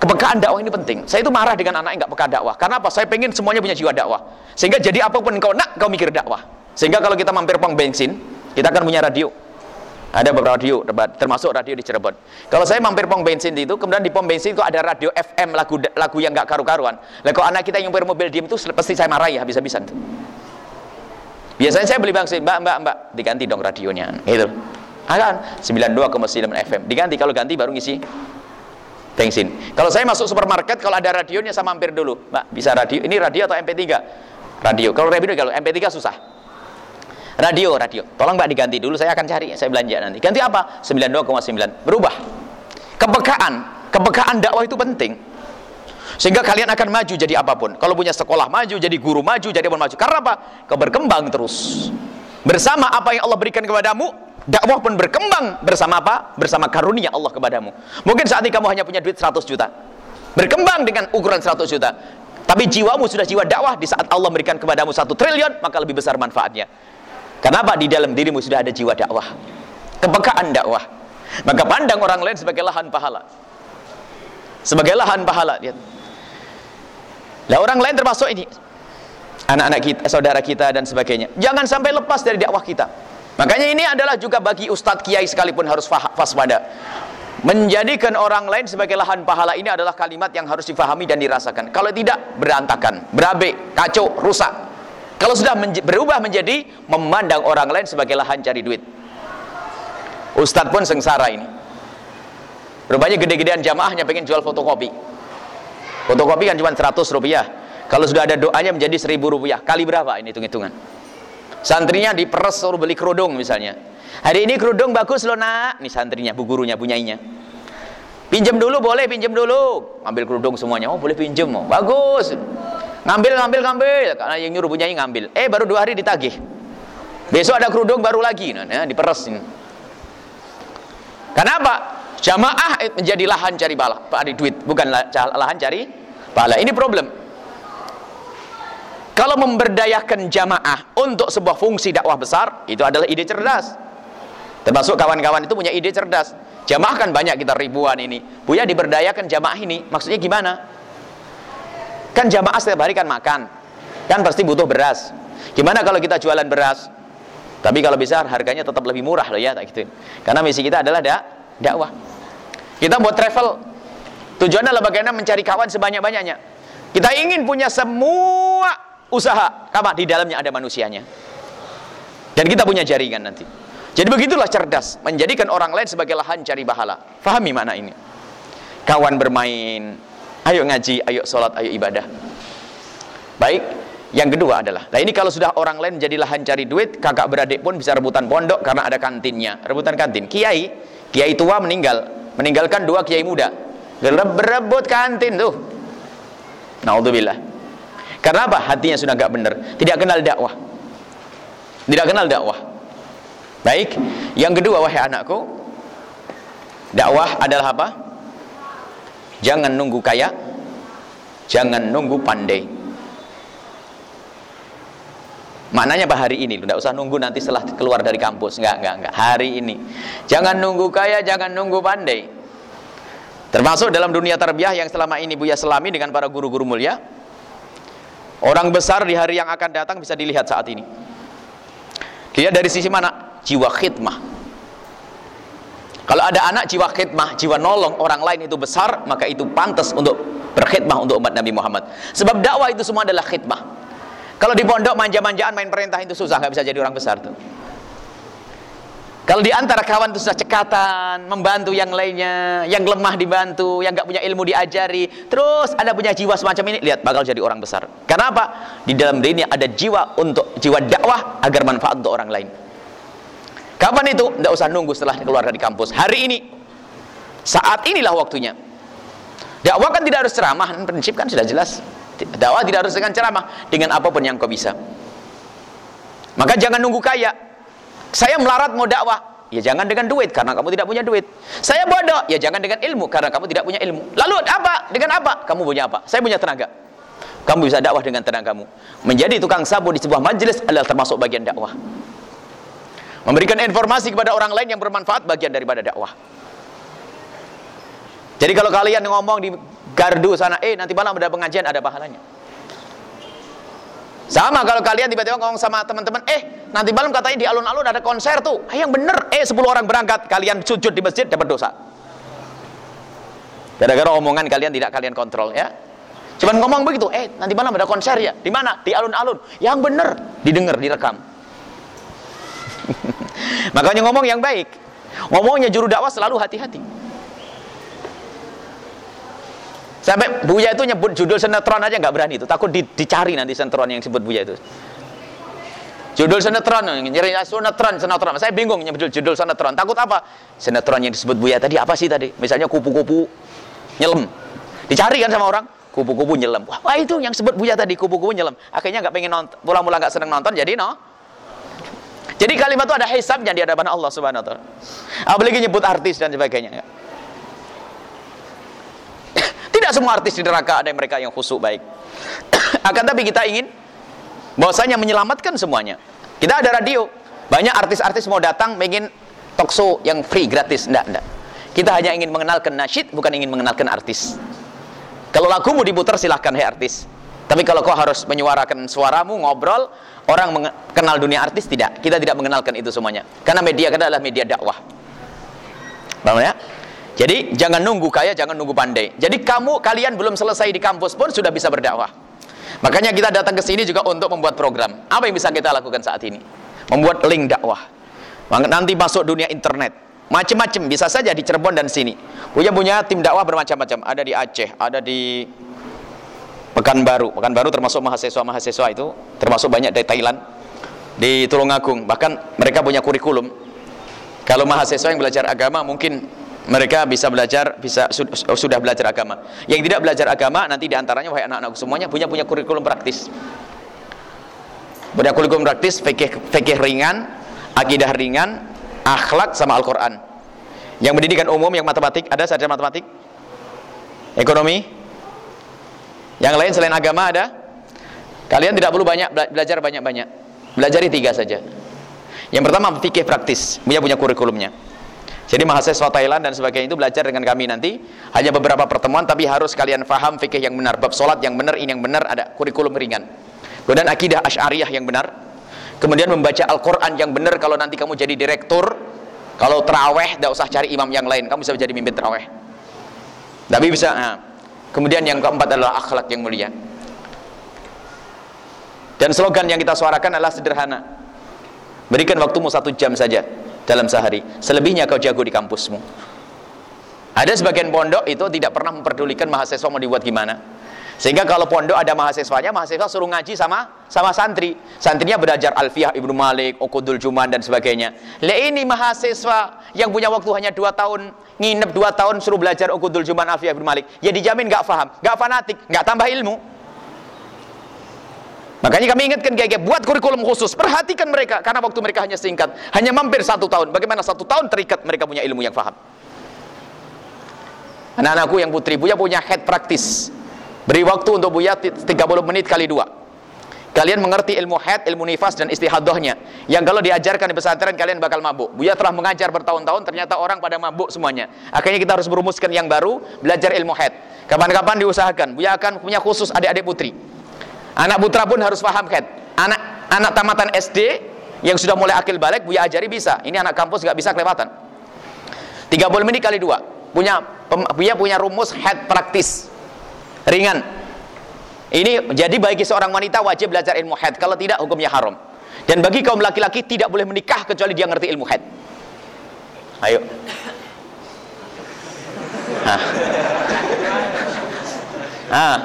Kepekaan dakwah ini penting. Saya itu marah dengan anak yang nggak peka dakwah. Karena apa? Saya pengen semuanya punya jiwa dakwah. Sehingga jadi apa pun kau nak, kau mikir dakwah. Sehingga kalau kita mampir pom bensin, kita akan punya radio. Ada beberapa radio, termasuk radio di Cirebon. Kalau saya mampir pom bensin itu, kemudian di pom bensin itu ada radio FM lagu lagu yang nggak karu-karuan. Lah kalau anak kita yang mampir mobil diem itu pasti saya marahi habis-habisan tuh. Biasanya saya beli bensin, mbak, mbak, mbak, diganti dong radionya, gitu. Akan 92,9 FM. Diganti kalau ganti baru ngisi bensin. Kalau saya masuk supermarket, kalau ada radionya saya mampir dulu. Mbak, bisa radio? Ini radio atau MP3? Radio. Kalau radio kalau MP3 susah. Radio, radio. Tolong Mbak diganti dulu, saya akan cari, saya belanja nanti. Ganti apa? 92,9. Berubah. Kepekaan, kepekaan dakwah itu penting. Sehingga kalian akan maju jadi apa pun. Kalau punya sekolah maju, jadi guru maju, jadi apa maju. Karena apa? Kau berkembang terus. Bersama apa yang Allah berikan kepadamu, dakwah pun berkembang bersama apa? Bersama karunia Allah kepadamu. Mungkin saat ini kamu hanya punya duit 100 juta. Berkembang dengan ukuran 100 juta. Tapi jiwamu sudah jiwa dakwah di saat Allah memberikan kepadamu satu triliun, maka lebih besar manfaatnya. Kenapa? Di dalam dirimu sudah ada jiwa dakwah. Kepekaan dakwah. Maka pandang orang lain sebagai lahan pahala. Sebagai lahan pahala. Lihat. Lah orang lain termasuk ini. Anak-anak kita, saudara kita dan sebagainya. Jangan sampai lepas dari dakwah kita. Makanya ini adalah juga bagi ustadz kiai sekalipun harus waspada. Menjadikan orang lain sebagai lahan pahala ini adalah kalimat yang harus difahami dan dirasakan. Kalau tidak, berantakan, berabe, kacau, rusak. Kalau sudah menj berubah menjadi memandang orang lain sebagai lahan cari duit. Ustadz pun sengsara ini. Rupanya gede-gedean jamaahnya pengen jual fotokopi. Fotokopi kan cuma 100 rupiah. Kalau sudah ada doanya menjadi 1000 rupiah. Kali berapa ini hitung-hitungan? Santrinya diperes suruh beli kerudung misalnya Hari ini kerudung bagus loh nak. Nih santrinya, bu gurunya, punyainya. Pinjam dulu boleh, pinjam dulu. Ngambil kerudung semuanya. Oh boleh pinjam, oh. bagus. Ngambil, ngambil, ngambil. Karena yang nyuruh punyai ngambil. Eh baru dua hari ditagih. Besok ada kerudung baru lagi. Nah, nah diperes ini. Kenapa? Jamaah menjadi lahan cari bala, cari duit, bukan lahan cari bala. Ini problem. Kalau memberdayakan jamaah untuk sebuah fungsi dakwah besar, itu adalah ide cerdas. Termasuk kawan-kawan itu punya ide cerdas. Jamaah kan banyak kita ribuan ini. Buya diberdayakan jamaah ini. Maksudnya gimana? Kan jamaah setiap hari kan makan. Kan pasti butuh beras. Gimana kalau kita jualan beras? Tapi kalau bisa harganya tetap lebih murah loh ya, tak gitu. Karena misi kita adalah dak dakwah. Kita buat travel. Tujuannya adalah bagaimana mencari kawan sebanyak-banyaknya. Kita ingin punya semua usaha. Kapan? Di dalamnya ada manusianya. Dan kita punya jaringan nanti. Jadi begitulah cerdas, menjadikan orang lain sebagai lahan cari bahala. Fahami makna ini. Kawan bermain, ayo ngaji, ayo sholat, ayo ibadah. Baik, yang kedua adalah, nah ini kalau sudah orang lain menjadi lahan cari duit, kakak beradik pun bisa rebutan pondok karena ada kantinnya. Rebutan kantin. Kiai, kiai tua meninggal, meninggalkan dua kiai muda. Berebut kantin tuh. Naudzubillah. Karena apa? Hatinya sudah gak benar. Tidak kenal dakwah. Tidak kenal dakwah. Baik, yang kedua wahai anakku, dakwah adalah apa? Jangan nunggu kaya, jangan nunggu pandai. Maknanya apa hari ini? Tidak usah nunggu nanti setelah keluar dari kampus. Enggak, enggak, enggak. Hari ini. Jangan nunggu kaya, jangan nunggu pandai. Termasuk dalam dunia terbiah yang selama ini Buya selami dengan para guru-guru mulia. Orang besar di hari yang akan datang bisa dilihat saat ini. Lihat dari sisi mana? jiwa khidmah kalau ada anak jiwa khidmah jiwa nolong orang lain itu besar maka itu pantas untuk berkhidmah untuk umat Nabi Muhammad sebab dakwah itu semua adalah khidmah kalau di pondok manja-manjaan main perintah itu susah nggak bisa jadi orang besar tuh kalau di antara kawan itu sudah cekatan, membantu yang lainnya, yang lemah dibantu, yang nggak punya ilmu diajari, terus ada punya jiwa semacam ini, lihat bakal jadi orang besar. Kenapa? Di dalam dirinya ada jiwa untuk jiwa dakwah agar manfaat untuk orang lain. Kapan itu? Tidak usah nunggu setelah keluar dari kampus. Hari ini. Saat inilah waktunya. Dakwah kan tidak harus ceramah, prinsip kan sudah jelas. Dakwah tidak harus dengan ceramah, dengan apa pun yang kau bisa. Maka jangan nunggu kaya. Saya melarat mau dakwah, ya jangan dengan duit karena kamu tidak punya duit. Saya bodoh, ya jangan dengan ilmu karena kamu tidak punya ilmu. Lalu apa? Dengan apa? Kamu punya apa? Saya punya tenaga. Kamu bisa dakwah dengan tenagamu. Menjadi tukang sabu di sebuah majelis adalah termasuk bagian dakwah. Memberikan informasi kepada orang lain yang bermanfaat bagian daripada dakwah. Jadi kalau kalian ngomong di gardu sana, eh nanti malam ada pengajian, ada pahalanya. Sama kalau kalian tiba-tiba ngomong sama teman-teman, eh nanti malam katanya di alun-alun ada konser tuh. Ah, yang bener, eh 10 orang berangkat, kalian sujud di masjid dapat dosa. Gara-gara omongan kalian tidak kalian kontrol ya. Cuman ngomong begitu, eh nanti malam ada konser ya. Di mana? Di alun-alun. Yang bener, didengar, direkam. Makanya ngomong yang baik. Ngomongnya juru dakwah selalu hati-hati. Sampai Buya itu nyebut judul sinetron aja nggak berani itu, takut di, dicari nanti sinetron yang sebut Buya itu. Judul sinetron, nyari sinetron, sinetron. Saya bingung nyebut judul sinetron. Takut apa? Sinetron yang disebut Buya tadi apa sih tadi? Misalnya kupu-kupu nyelam. Dicari kan sama orang, kupu-kupu nyelam. Wah, itu yang sebut Buya tadi, kupu-kupu nyelam. Akhirnya nggak pengen nonton, pulang-pulang nggak seneng nonton, jadi no Jadi kalimat itu ada hisabnya di hadapan Allah Subhanahu wa taala. Apalagi nyebut artis dan sebagainya. Tidak semua artis di neraka ada yang mereka yang khusyuk baik. Akan tapi kita ingin bahwasanya menyelamatkan semuanya. Kita ada radio, banyak artis-artis mau datang ingin talkshow yang free gratis, enggak, enggak. Kita hanya ingin mengenalkan nasyid, bukan ingin mengenalkan artis. Kalau lagumu diputar silahkan hai artis. Tapi kalau kau harus menyuarakan suaramu, ngobrol, orang mengenal dunia artis tidak. Kita tidak mengenalkan itu semuanya. Karena media kita adalah media dakwah. Paham ya? Jadi jangan nunggu kaya, jangan nunggu pandai. Jadi kamu kalian belum selesai di kampus pun sudah bisa berdakwah. Makanya kita datang ke sini juga untuk membuat program. Apa yang bisa kita lakukan saat ini? Membuat link dakwah. Nanti masuk dunia internet. Macam-macam bisa saja di Cirebon dan sini. Punya punya tim dakwah bermacam-macam. Ada di Aceh, ada di Pekanbaru. Pekanbaru termasuk mahasiswa-mahasiswa itu, termasuk banyak dari Thailand, di Tulungagung. Bahkan mereka punya kurikulum. Kalau mahasiswa yang belajar agama mungkin mereka bisa belajar bisa sudah belajar agama. Yang tidak belajar agama nanti di antaranya wahai anak-anakku semuanya punya punya kurikulum praktis. Punya kurikulum praktis fikih fikih ringan, akidah ringan, akhlak sama Al-Qur'an. Yang pendidikan umum yang matematik ada saja matematik? Ekonomi? Yang lain selain agama ada? Kalian tidak perlu banyak belajar banyak-banyak. Belajari tiga saja. Yang pertama fikih praktis, punya punya kurikulumnya. Jadi mahasiswa Thailand dan sebagainya itu belajar dengan kami nanti hanya beberapa pertemuan tapi harus kalian faham fikih yang benar, bab solat yang benar, ini yang benar ada kurikulum ringan. Kemudian akidah asy'ariyah yang benar. Kemudian membaca Al-Qur'an yang benar kalau nanti kamu jadi direktur, kalau teraweh tidak usah cari imam yang lain, kamu bisa jadi mimpin teraweh. Tapi bisa nah, Kemudian yang keempat adalah akhlak yang mulia. Dan slogan yang kita suarakan adalah sederhana. Berikan waktumu satu jam saja dalam sehari. Selebihnya kau jago di kampusmu. Ada sebagian pondok itu tidak pernah memperdulikan mahasiswa mau dibuat gimana. Sehingga kalau pondok ada mahasiswanya, mahasiswa suruh ngaji sama sama santri. Santrinya belajar Alfiyah Ibnu Malik, Ukudul Juman dan sebagainya. Le ini mahasiswa yang punya waktu hanya dua tahun, nginep dua tahun suruh belajar Ukudul Juman Alfiyah Ibnu Malik. Ya dijamin nggak faham, nggak fanatik, nggak tambah ilmu. Makanya kami ingatkan kayak buat kurikulum khusus, perhatikan mereka karena waktu mereka hanya singkat, hanya mampir satu tahun. Bagaimana satu tahun terikat mereka punya ilmu yang faham. Anak-anakku yang putri, Buya punya head praktis Beri waktu untuk Buya 30 menit kali dua. Kalian mengerti ilmu haid, ilmu nifas dan istihadahnya. Yang kalau diajarkan di pesantren kalian bakal mabuk. Buya telah mengajar bertahun-tahun, ternyata orang pada mabuk semuanya. Akhirnya kita harus merumuskan yang baru, belajar ilmu haid. Kapan-kapan diusahakan. Buya akan punya khusus adik-adik putri. Anak putra pun harus paham haid. Anak anak tamatan SD yang sudah mulai akil balik, Buya ajari bisa. Ini anak kampus nggak bisa kelewatan. 30 menit kali dua. Punya Buya punya rumus haid praktis ringan ini jadi bagi seorang wanita wajib belajar ilmu haid kalau tidak hukumnya haram dan bagi kaum laki-laki tidak boleh menikah kecuali dia ngerti ilmu haid ayo Hah. Nah,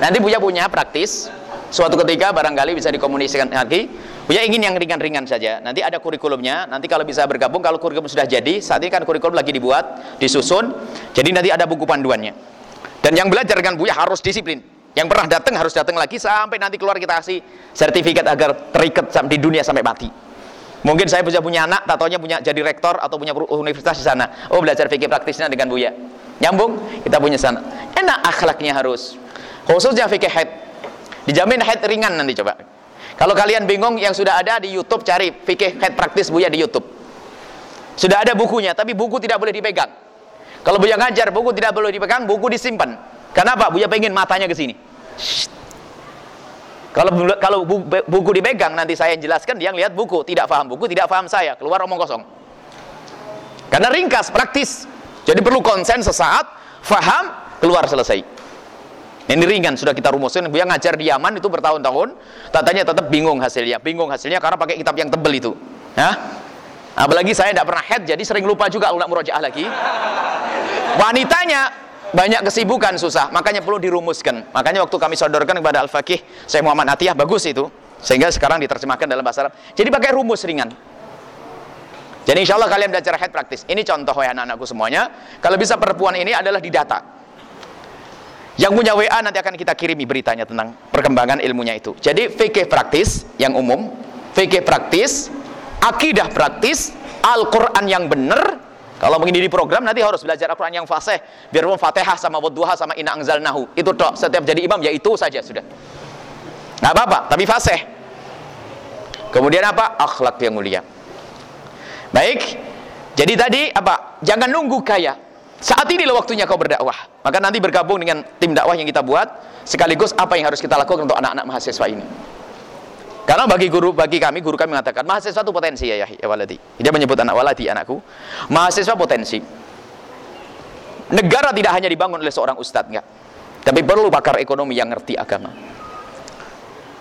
nanti Buya punya praktis suatu ketika barangkali bisa dikomunikasikan lagi Buya ingin yang ringan-ringan saja nanti ada kurikulumnya nanti kalau bisa bergabung kalau kurikulum sudah jadi saat ini kan kurikulum lagi dibuat disusun jadi nanti ada buku panduannya dan yang belajar dengan Buya harus disiplin. Yang pernah datang harus datang lagi sampai nanti keluar kita kasih sertifikat agar terikat di dunia sampai mati. Mungkin saya bisa punya anak, tatonya punya jadi rektor atau punya universitas di sana. Oh belajar fikih praktisnya dengan Buya. Nyambung? Kita punya sana. Enak akhlaknya harus. Khususnya fikih haid. Dijamin haid ringan nanti coba. Kalau kalian bingung yang sudah ada di YouTube cari fikih haid praktis Buya di YouTube. Sudah ada bukunya, tapi buku tidak boleh dipegang. Kalau Buya ngajar, buku tidak boleh dipegang, buku disimpan. Kenapa? Buya pengen matanya ke sini. Kalau kalau buku dipegang nanti saya jelaskan dia lihat buku, tidak paham buku, tidak paham saya, keluar omong kosong. Karena ringkas, praktis. Jadi perlu konsen sesaat, faham, keluar selesai. Ini ringan sudah kita rumuskan. Buya ngajar di Yaman itu bertahun-tahun, tatanya tetap bingung hasilnya. Bingung hasilnya karena pakai kitab yang tebel itu. Hah? Apalagi saya tidak pernah head, jadi sering lupa juga nak murojaah lagi. Wanitanya banyak kesibukan susah, makanya perlu dirumuskan. Makanya waktu kami sodorkan kepada Al-Faqih, saya Muhammad Atiyah, bagus itu. Sehingga sekarang diterjemahkan dalam bahasa Arab. Jadi pakai rumus ringan. Jadi insya Allah kalian belajar head praktis. Ini contoh ya anak-anakku semuanya. Kalau bisa perempuan ini adalah di data. Yang punya WA nanti akan kita kirimi beritanya tentang perkembangan ilmunya itu. Jadi fikih praktis yang umum, fikih praktis akidah praktis Al-Quran yang benar. Kalau begini di program nanti harus belajar Al-Quran yang fasih. Biarpun fatihah sama wadduha sama ina nahu itu toh setiap jadi imam ya itu saja sudah. Nggak apa-apa tapi fasih. Kemudian apa? Akhlak yang mulia. Baik jadi tadi apa? Jangan nunggu kaya saat ini loh waktunya kau berdakwah maka nanti bergabung dengan tim dakwah yang kita buat sekaligus apa yang harus kita lakukan untuk anak-anak mahasiswa ini karena bagi guru bagi kami guru kami mengatakan mahasiswa itu potensi ya ya, ya waladi. Dia menyebut anak waladi anakku. Mahasiswa potensi. Negara tidak hanya dibangun oleh seorang ustadz enggak. Tapi perlu pakar ekonomi yang ngerti agama.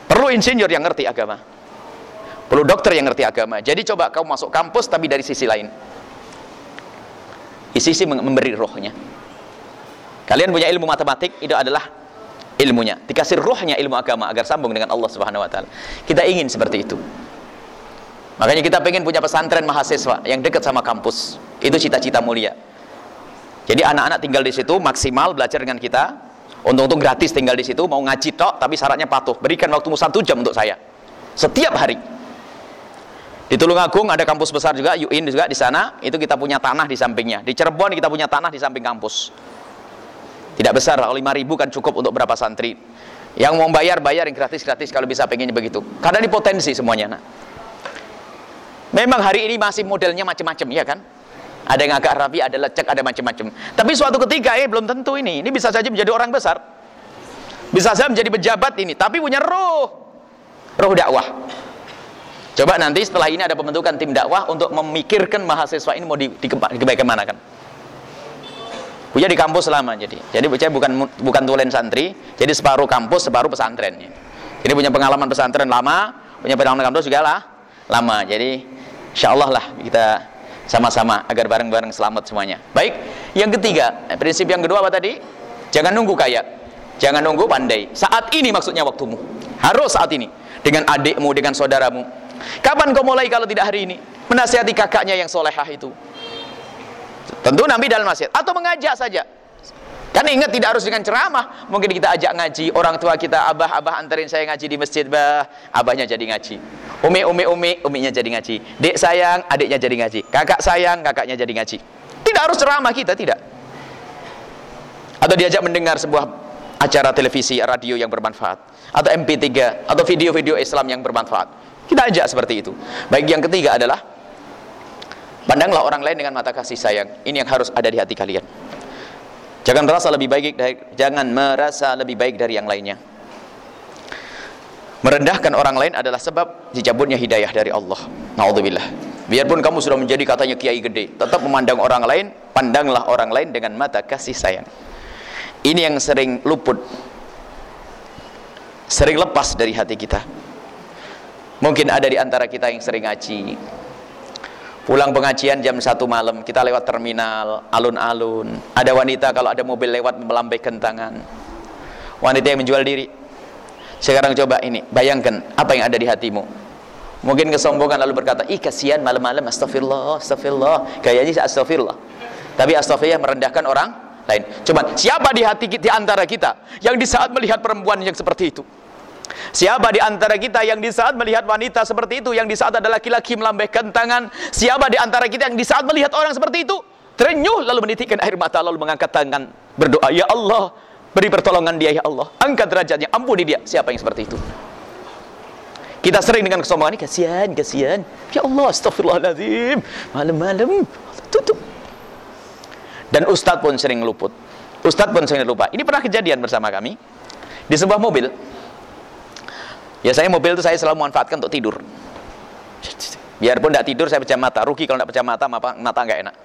Perlu insinyur yang ngerti agama. Perlu dokter yang ngerti agama. Jadi coba kau masuk kampus tapi dari sisi lain. Sisi memberi rohnya. Kalian punya ilmu matematik itu adalah ilmunya, dikasih ruhnya ilmu agama agar sambung dengan Allah Subhanahu wa taala. Kita ingin seperti itu. Makanya kita pengen punya pesantren mahasiswa yang dekat sama kampus. Itu cita-cita mulia. Jadi anak-anak tinggal di situ maksimal belajar dengan kita. Untung-untung gratis tinggal di situ, mau ngaji tok tapi syaratnya patuh. Berikan waktumu satu jam untuk saya. Setiap hari. Di Tulungagung ada kampus besar juga, UIN juga di sana. Itu kita punya tanah di sampingnya. Di Cirebon kita punya tanah di samping kampus. Tidak besar kalau 5 ribu kan cukup untuk berapa santri. Yang mau bayar bayar yang gratis gratis kalau bisa pengennya begitu. Karena ini potensi semuanya nah. memang hari ini masih modelnya macam-macam ya kan? Ada yang agak rapi ada lecek ada macam-macam tapi suatu ketika eh belum tentu ini. Ini bisa saja menjadi orang besar. Bisa saja menjadi pejabat ini tapi punya roh. Roh dakwah coba nanti setelah ini ada pembentukan tim dakwah untuk memikirkan mahasiswa ini mau di, di, di, mana kan Buya di kampus selama jadi. Jadi Buya bukan bukan tulen santri, jadi separuh kampus, separuh pesantren. Jadi punya pengalaman pesantren lama, punya pengalaman kampus juga lah lama. Jadi insya Allah lah kita sama-sama agar bareng-bareng selamat semuanya. Baik, yang ketiga, prinsip yang kedua apa tadi? Jangan nunggu kaya, jangan nunggu pandai. Saat ini maksudnya waktumu. Harus saat ini dengan adikmu, dengan saudaramu. Kapan kau mulai kalau tidak hari ini? Menasihati kakaknya yang solehah itu Tentu Nabi dalam nasihat atau mengajak saja. Kan ingat tidak harus dengan ceramah. Mungkin kita ajak ngaji, orang tua kita, abah, abah anterin saya ngaji di masjid, bah, abahnya jadi ngaji. Umi, umi, umi, uminya jadi ngaji. Dek sayang, adiknya jadi ngaji. Kakak sayang, kakaknya jadi ngaji. Tidak harus ceramah kita, tidak. Atau diajak mendengar sebuah acara televisi, radio yang bermanfaat. Atau MP3, atau video-video Islam yang bermanfaat. Kita ajak seperti itu. Baik yang ketiga adalah Pandanglah orang lain dengan mata kasih sayang. Ini yang harus ada di hati kalian. Jangan merasa lebih baik dari jangan merasa lebih baik dari yang lainnya. Merendahkan orang lain adalah sebab dicabutnya hidayah dari Allah. Nauzubillah. Biarpun kamu sudah menjadi katanya kiai gede, tetap memandang orang lain, pandanglah orang lain dengan mata kasih sayang. Ini yang sering luput. Sering lepas dari hati kita. Mungkin ada di antara kita yang sering ngaji, pulang pengajian jam satu malam kita lewat terminal alun-alun. Ada wanita kalau ada mobil lewat melambaikan tangan. Wanita yang menjual diri. Sekarang coba ini bayangkan apa yang ada di hatimu. Mungkin kesombongan lalu berkata ih kasihan malam-malam astagfirullah astagfirullah. Kayaknya astagfirullah. Tapi astagfirullah merendahkan orang lain. Coba siapa di hati di antara kita yang di saat melihat perempuan yang seperti itu Siapa di antara kita yang di saat melihat wanita seperti itu, yang di saat ada laki-laki melambaikan tangan, siapa di antara kita yang di saat melihat orang seperti itu, terenyuh lalu menitikkan air mata lalu mengangkat tangan berdoa, "Ya Allah, beri pertolongan dia ya Allah, angkat derajatnya, ampuni dia." Siapa yang seperti itu? Kita sering dengan kesombongan ini, kasihan, kasihan. Ya Allah, astagfirullahaladzim. Malam-malam, tutup. Dan ustadz pun sering luput. Ustadz pun sering lupa. Ini pernah kejadian bersama kami. Di sebuah mobil, Ya saya mobil itu saya selalu manfaatkan untuk tidur. Biarpun tidak tidur saya pejam mata, rugi kalau tidak pejam mata, mata, mata nggak enak.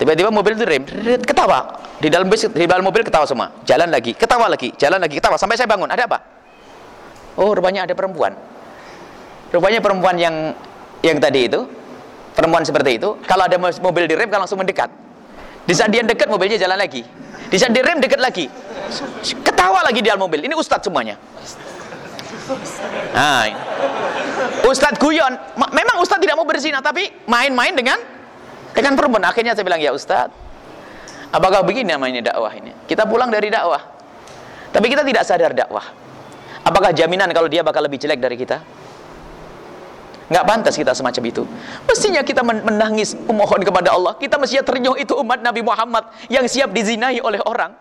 Tiba-tiba mobil itu rem, ketawa. Di dalam bis, di dalam mobil ketawa semua. Jalan lagi, ketawa lagi, jalan lagi, ketawa sampai saya bangun. Ada apa? Oh, rupanya ada perempuan. Rupanya perempuan yang yang tadi itu, perempuan seperti itu, kalau ada mobil di rem kan langsung mendekat. Di saat dia dekat mobilnya jalan lagi. Di saat di rem dekat lagi. Ketawa lagi di dalam mobil. Ini ustadz semuanya. Nah, Ustadz guyon, memang Ustadz tidak mau berzina tapi main-main dengan dengan perempuan. Akhirnya saya bilang, "Ya Ustadz, apakah begini namanya dakwah ini? Kita pulang dari dakwah. Tapi kita tidak sadar dakwah. Apakah jaminan kalau dia bakal lebih jelek dari kita? Nggak pantas kita semacam itu. Mestinya kita menangis, memohon kepada Allah. Kita mestinya ternyuh itu umat Nabi Muhammad yang siap dizinai oleh orang.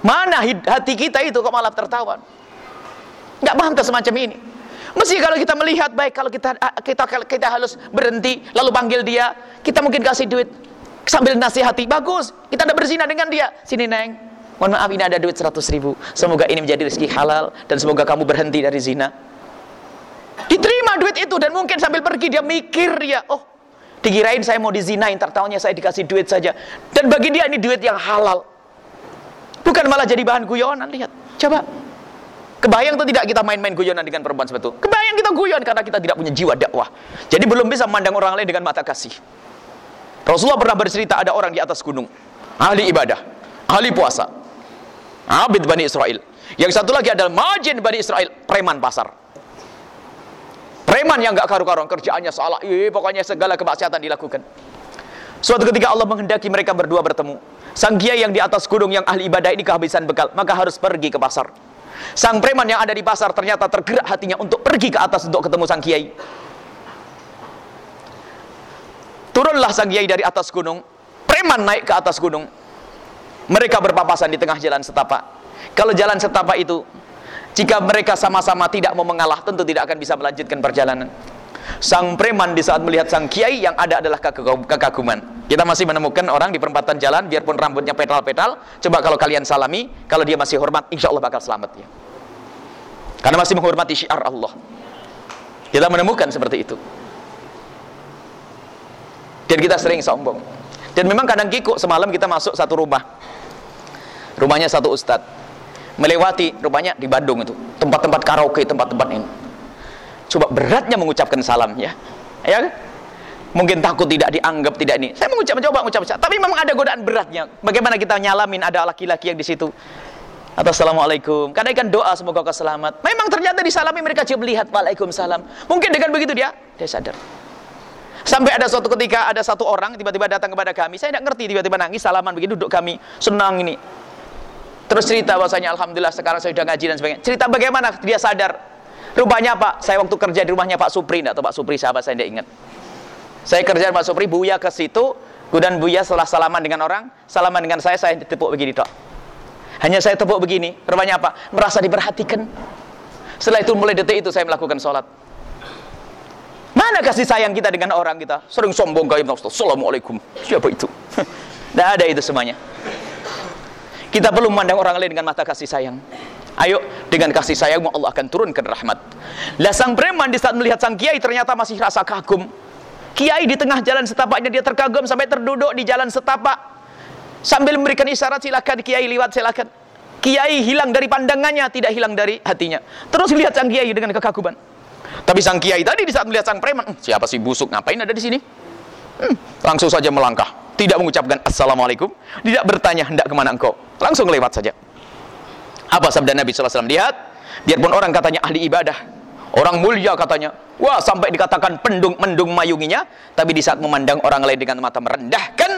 Mana hati kita itu kok malah tertawa? Nggak pantas semacam ini. Mesti kalau kita melihat baik kalau kita kita kita harus berhenti lalu panggil dia, kita mungkin kasih duit sambil nasihati, bagus. Kita ada berzina dengan dia. Sini neng, mohon maaf ini ada duit 100 ribu. Semoga ini menjadi rezeki halal dan semoga kamu berhenti dari zina. Diterima duit itu dan mungkin sambil pergi dia mikir ya, oh dikirain saya mau dizinain, tertaunya saya dikasih duit saja. Dan bagi dia ini duit yang halal. Bukan malah jadi bahan guyonan, lihat. Coba Kebayang atau tidak kita main-main guyonan dengan perempuan seperti itu? Kebayang kita guyon karena kita tidak punya jiwa dakwah. Jadi belum bisa memandang orang lain dengan mata kasih. Rasulullah pernah bercerita ada orang di atas gunung, ahli ibadah, ahli puasa, abid Bani Israel. Yang satu lagi adalah majin Bani Israel, preman pasar. Preman yang gak karu-karuan, kerjaannya salah, iya, pokoknya segala kemaksiatan dilakukan. Suatu ketika Allah menghendaki mereka berdua bertemu. Sang kiai yang di atas gunung yang ahli ibadah ini kehabisan bekal, maka harus pergi ke pasar. Sang preman yang ada di pasar ternyata tergerak hatinya untuk pergi ke atas untuk ketemu sang kiai. Turunlah sang kiai dari atas gunung. Preman naik ke atas gunung. Mereka berpapasan di tengah jalan setapak. Kalau jalan setapak itu, jika mereka sama-sama tidak mau mengalah, tentu tidak akan bisa melanjutkan perjalanan. Sang preman di saat melihat sang kiai yang ada adalah kekaguman. Kita masih menemukan orang di perempatan jalan, biarpun rambutnya petal-petal. Coba kalau kalian salami, kalau dia masih hormat, insya Allah bakal selamat ya. Karena masih menghormati syiar Allah. Kita menemukan seperti itu. Dan kita sering sombong. Dan memang kadang kikuk semalam kita masuk satu rumah. Rumahnya satu ustadz. Melewati rumahnya di Bandung itu. Tempat-tempat karaoke, tempat-tempat ini coba beratnya mengucapkan salam ya. Ya kan? mungkin takut tidak dianggap tidak ini. Saya mengucap mencoba mengucap tapi memang ada godaan beratnya. Bagaimana kita nyalamin ada laki-laki yang di situ? Atau assalamualaikum. Karena ikan doa semoga kau selamat. Memang ternyata disalami mereka coba melihat waalaikumsalam. Mungkin dengan begitu dia dia sadar. Sampai ada suatu ketika ada satu orang tiba-tiba datang kepada kami. Saya tidak ngerti tiba-tiba nangis salaman begini duduk kami senang ini. Terus cerita bahwasanya alhamdulillah sekarang saya sudah ngaji dan sebagainya. Cerita bagaimana? Dia sadar Rupanya Pak, saya waktu kerja di rumahnya Pak Supri, atau Pak Supri sahabat saya tidak ingat. Saya kerja di Pak Supri, Buya ke situ, kemudian Buya setelah salaman dengan orang, salaman dengan saya, saya tepuk begini tok. Hanya saya tepuk begini, rupanya apa? Merasa diperhatikan. Setelah itu mulai detik itu saya melakukan sholat. Mana kasih sayang kita dengan orang kita? Sering sombong kayak Assalamualaikum. Siapa itu? Tidak ada itu semuanya. Kita perlu memandang orang lain dengan mata kasih sayang. Ayo dengan kasih sayangmu Allah akan turunkan rahmat. Lah sang preman di saat melihat sang kiai ternyata masih rasa kagum. Kiai di tengah jalan setapaknya dia terkagum sampai terduduk di jalan setapak sambil memberikan isyarat silakan kiai lewat silakan. Kiai hilang dari pandangannya tidak hilang dari hatinya. Terus lihat sang kiai dengan kekaguman. Tapi sang kiai tadi di saat melihat sang preman, hm, siapa sih busuk ngapain ada di sini? Hmm, langsung saja melangkah, tidak mengucapkan assalamualaikum, tidak bertanya hendak ke mana engkau, langsung lewat saja. Apa sabda Nabi SAW? Lihat, biarpun orang katanya ahli ibadah, orang mulia katanya, wah sampai dikatakan pendung mendung mayunginya, tapi di saat memandang orang lain dengan mata merendahkan,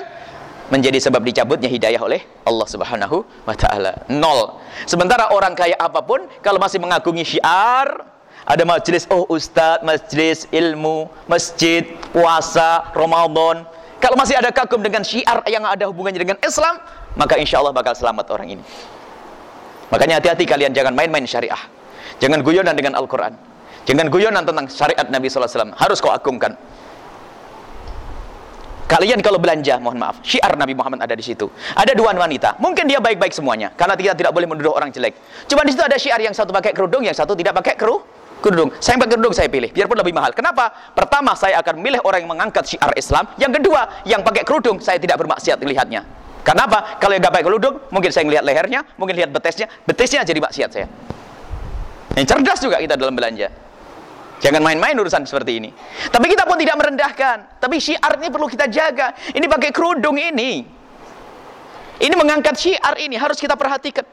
menjadi sebab dicabutnya hidayah oleh Allah Subhanahu wa taala. Nol. Sementara orang kaya apa pun kalau masih mengagungi syiar, ada majelis oh ustaz, majelis ilmu, masjid, puasa, Ramadan. Kalau masih ada kagum dengan syiar yang ada hubungannya dengan Islam, maka insya Allah bakal selamat orang ini. Makanya hati-hati kalian jangan main-main syariah. Jangan guyonan dengan Al-Quran. Jangan guyonan tentang syariat Nabi SAW. Harus kau agungkan. Kalian kalau belanja, mohon maaf, syiar Nabi Muhammad ada di situ. Ada dua wanita, mungkin dia baik-baik semuanya, karena kita tidak boleh menuduh orang jelek. Cuma di situ ada syiar yang satu pakai kerudung, yang satu tidak pakai keru, kerudung. Saya pakai kerudung saya pilih, biarpun lebih mahal. Kenapa? Pertama, saya akan milih orang yang mengangkat syiar Islam. Yang kedua, yang pakai kerudung, saya tidak bermaksiat melihatnya. Karena apa? Kalau yang gak pakai kerudung, mungkin saya ngelihat lehernya, mungkin lihat betisnya, betisnya jadi maksiat saya. Yang cerdas juga kita dalam belanja. Jangan main-main urusan seperti ini. Tapi kita pun tidak merendahkan. Tapi syiar ini perlu kita jaga. Ini pakai kerudung ini. Ini mengangkat syiar ini harus kita perhatikan.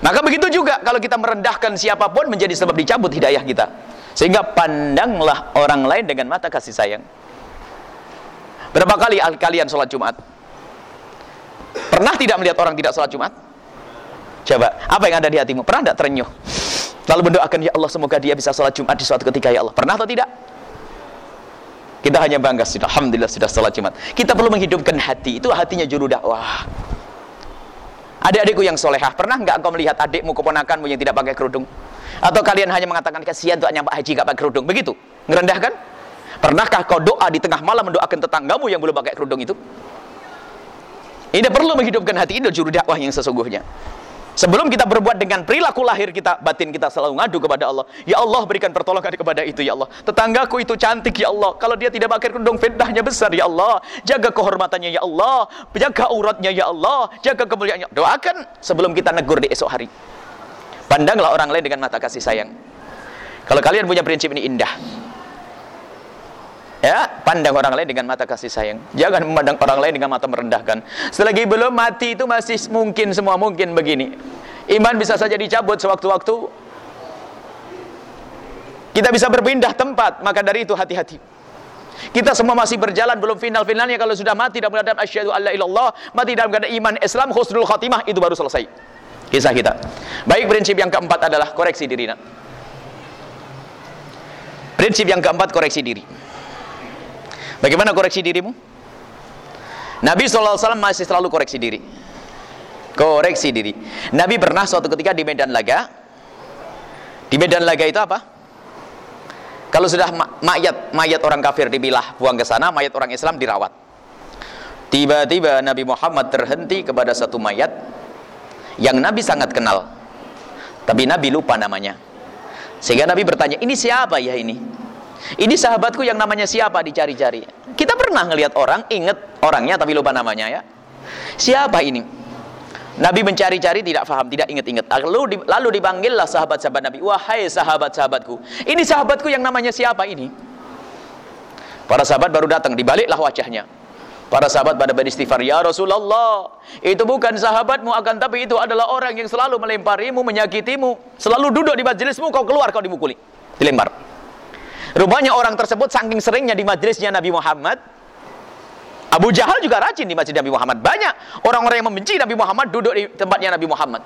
Maka begitu juga kalau kita merendahkan siapa pun menjadi sebab dicabut hidayah kita. Sehingga pandanglah orang lain dengan mata kasih sayang. Berapa kali kalian sholat Jumat? Pernah tidak melihat orang tidak sholat Jumat? Coba, apa yang ada di hatimu? Pernah tidak terenyuh? Lalu mendoakan, ya Allah semoga dia bisa sholat Jumat di suatu ketika ya Allah. Pernah atau tidak? Kita hanya bangga sudah, Alhamdulillah sudah sholat Jumat. Kita perlu menghidupkan hati, itu hatinya juru dakwah. Adik-adikku yang solehah, pernah nggak engkau melihat adikmu, keponakanmu yang tidak pakai kerudung? Atau kalian hanya mengatakan kasihan tuh Pak Haji gak pakai kerudung? Begitu? Ngerendahkan? Pernahkah kau doa di tengah malam mendoakan tetanggamu yang belum pakai kerudung itu? Ini perlu menghidupkan hati ini juru dakwah yang sesungguhnya. Sebelum kita berbuat dengan perilaku lahir kita, batin kita selalu ngadu kepada Allah. Ya Allah berikan pertolongan kepada itu ya Allah. Tetanggaku itu cantik ya Allah. Kalau dia tidak pakai kerudung fitnahnya besar ya Allah. Jaga kehormatannya ya Allah. Jaga auratnya ya Allah. Jaga kemuliaannya. Doakan sebelum kita negur di esok hari. Pandanglah orang lain dengan mata kasih sayang. Kalau kalian punya prinsip ini indah. Ya, pandang orang lain dengan mata kasih sayang. Jangan memandang orang lain dengan mata merendahkan. Selagi belum mati itu masih mungkin semua mungkin begini. Iman bisa saja dicabut sewaktu-waktu. Kita bisa berpindah tempat, maka dari itu hati-hati. Kita semua masih berjalan belum final-finalnya kalau sudah mati dalam keadaan asyhadu alla ilallah, mati dalam keadaan iman Islam husnul khatimah itu baru selesai. Kisah kita. Baik prinsip yang keempat adalah koreksi diri. Nak. Prinsip yang keempat koreksi diri. Bagaimana koreksi dirimu? Nabi SAW masih selalu koreksi diri. Koreksi diri. Nabi pernah suatu ketika di Medan Laga. Di Medan Laga itu apa? Kalau sudah mayat mayat orang kafir dipilah buang ke sana, mayat orang Islam dirawat. Tiba-tiba Nabi Muhammad terhenti kepada satu mayat yang Nabi sangat kenal. Tapi Nabi lupa namanya. Sehingga Nabi bertanya, "Ini siapa ya ini?" Ini sahabatku yang namanya siapa dicari-cari. Kita pernah ngelihat orang, ingat orangnya tapi lupa namanya ya. Siapa ini? Nabi mencari-cari tidak faham, tidak ingat-ingat. Lalu, lalu dipanggillah sahabat-sahabat Nabi. Wahai sahabat-sahabatku. Ini sahabatku yang namanya siapa ini? Para sahabat baru datang, dibaliklah wajahnya. Para sahabat pada beristighfar, "Ya Rasulullah, itu bukan sahabatmu akan tapi itu adalah orang yang selalu melemparimu, menyakitimu, selalu duduk di majelismu kau keluar kau dibukuli." Dilempar. Rupanya orang tersebut saking seringnya di majelisnya Nabi Muhammad, Abu Jahal juga rajin di masjid Nabi Muhammad. Banyak orang-orang yang membenci Nabi Muhammad duduk di tempatnya Nabi Muhammad.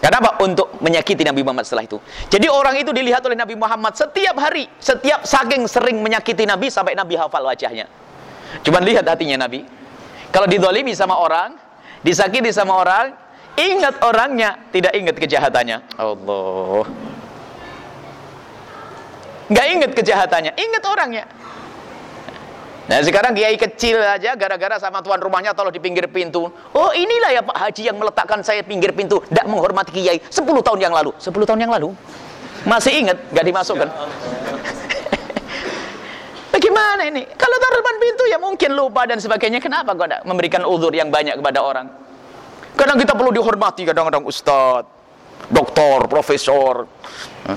Kenapa? Untuk menyakiti Nabi Muhammad setelah itu. Jadi orang itu dilihat oleh Nabi Muhammad setiap hari, setiap saking sering menyakiti Nabi sampai Nabi hafal wajahnya. Cuman lihat hatinya Nabi. Kalau didolimi sama orang, disakiti sama orang, ingat orangnya, tidak ingat kejahatannya. Allah. Nggak ingat kejahatannya, ingat orangnya. Nah sekarang kiai kecil aja gara-gara sama tuan rumahnya tolong di pinggir pintu. Oh inilah ya Pak Haji yang meletakkan saya pinggir pintu. Tidak menghormati kiai 10 tahun yang lalu. 10 tahun yang lalu. Masih ingat? Gak dimasukkan. Bagaimana ini? Kalau taruh depan pintu ya mungkin lupa dan sebagainya. Kenapa kau tidak memberikan uzur yang banyak kepada orang? Kadang kita perlu dihormati kadang-kadang ustadz doktor, profesor.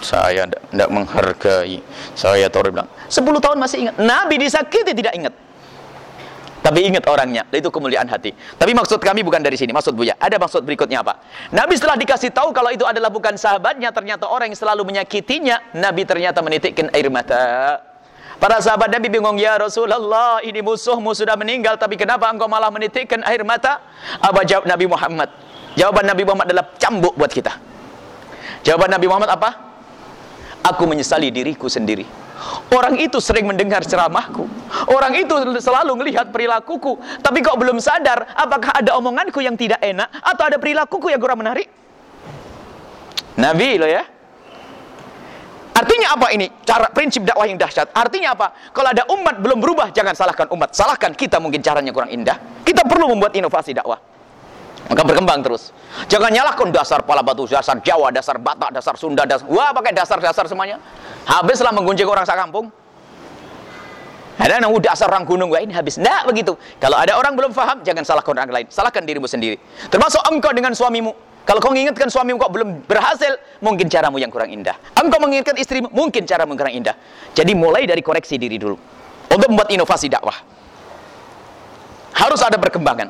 Saya tidak menghargai. Saya tahu bilang, 10 tahun masih ingat. Nabi disakiti tidak ingat. Tapi ingat orangnya, itu kemuliaan hati. Tapi maksud kami bukan dari sini, maksud Buya. Ada maksud berikutnya apa? Nabi setelah dikasih tahu kalau itu adalah bukan sahabatnya, ternyata orang yang selalu menyakitinya, Nabi ternyata menitikkan air mata. Para sahabat Nabi bingung, ya Rasulullah, ini musuhmu sudah meninggal, tapi kenapa engkau malah menitikkan air mata? Apa jawab Nabi Muhammad? Jawaban Nabi Muhammad adalah cambuk buat kita. Jawaban Nabi Muhammad apa? Aku menyesali diriku sendiri. Orang itu sering mendengar ceramahku. Orang itu selalu melihat perilakuku. Tapi kok belum sadar apakah ada omonganku yang tidak enak atau ada perilakuku yang kurang menarik? Nabi loh ya. Artinya apa ini? Cara prinsip dakwah yang dahsyat. Artinya apa? Kalau ada umat belum berubah, jangan salahkan umat. Salahkan kita mungkin caranya kurang indah. Kita perlu membuat inovasi dakwah maka berkembang terus. Jangan nyalahkan dasar pala batu dasar Jawa dasar Batak dasar Sunda dasar wah pakai dasar-dasar semuanya. Habislah menggunjing orang sakampung ada yang dasar orang gunung wah ini habis. Tidak begitu. Kalau ada orang belum faham jangan salahkan orang lain. Salahkan dirimu sendiri. Termasuk engkau dengan suamimu. Kalau kau mengingatkan suamimu kok belum berhasil mungkin caramu yang kurang indah. Engkau mengingatkan istrimu mungkin caramu yang kurang indah. Jadi mulai dari koreksi diri dulu. Untuk membuat inovasi dakwah. Harus ada perkembangan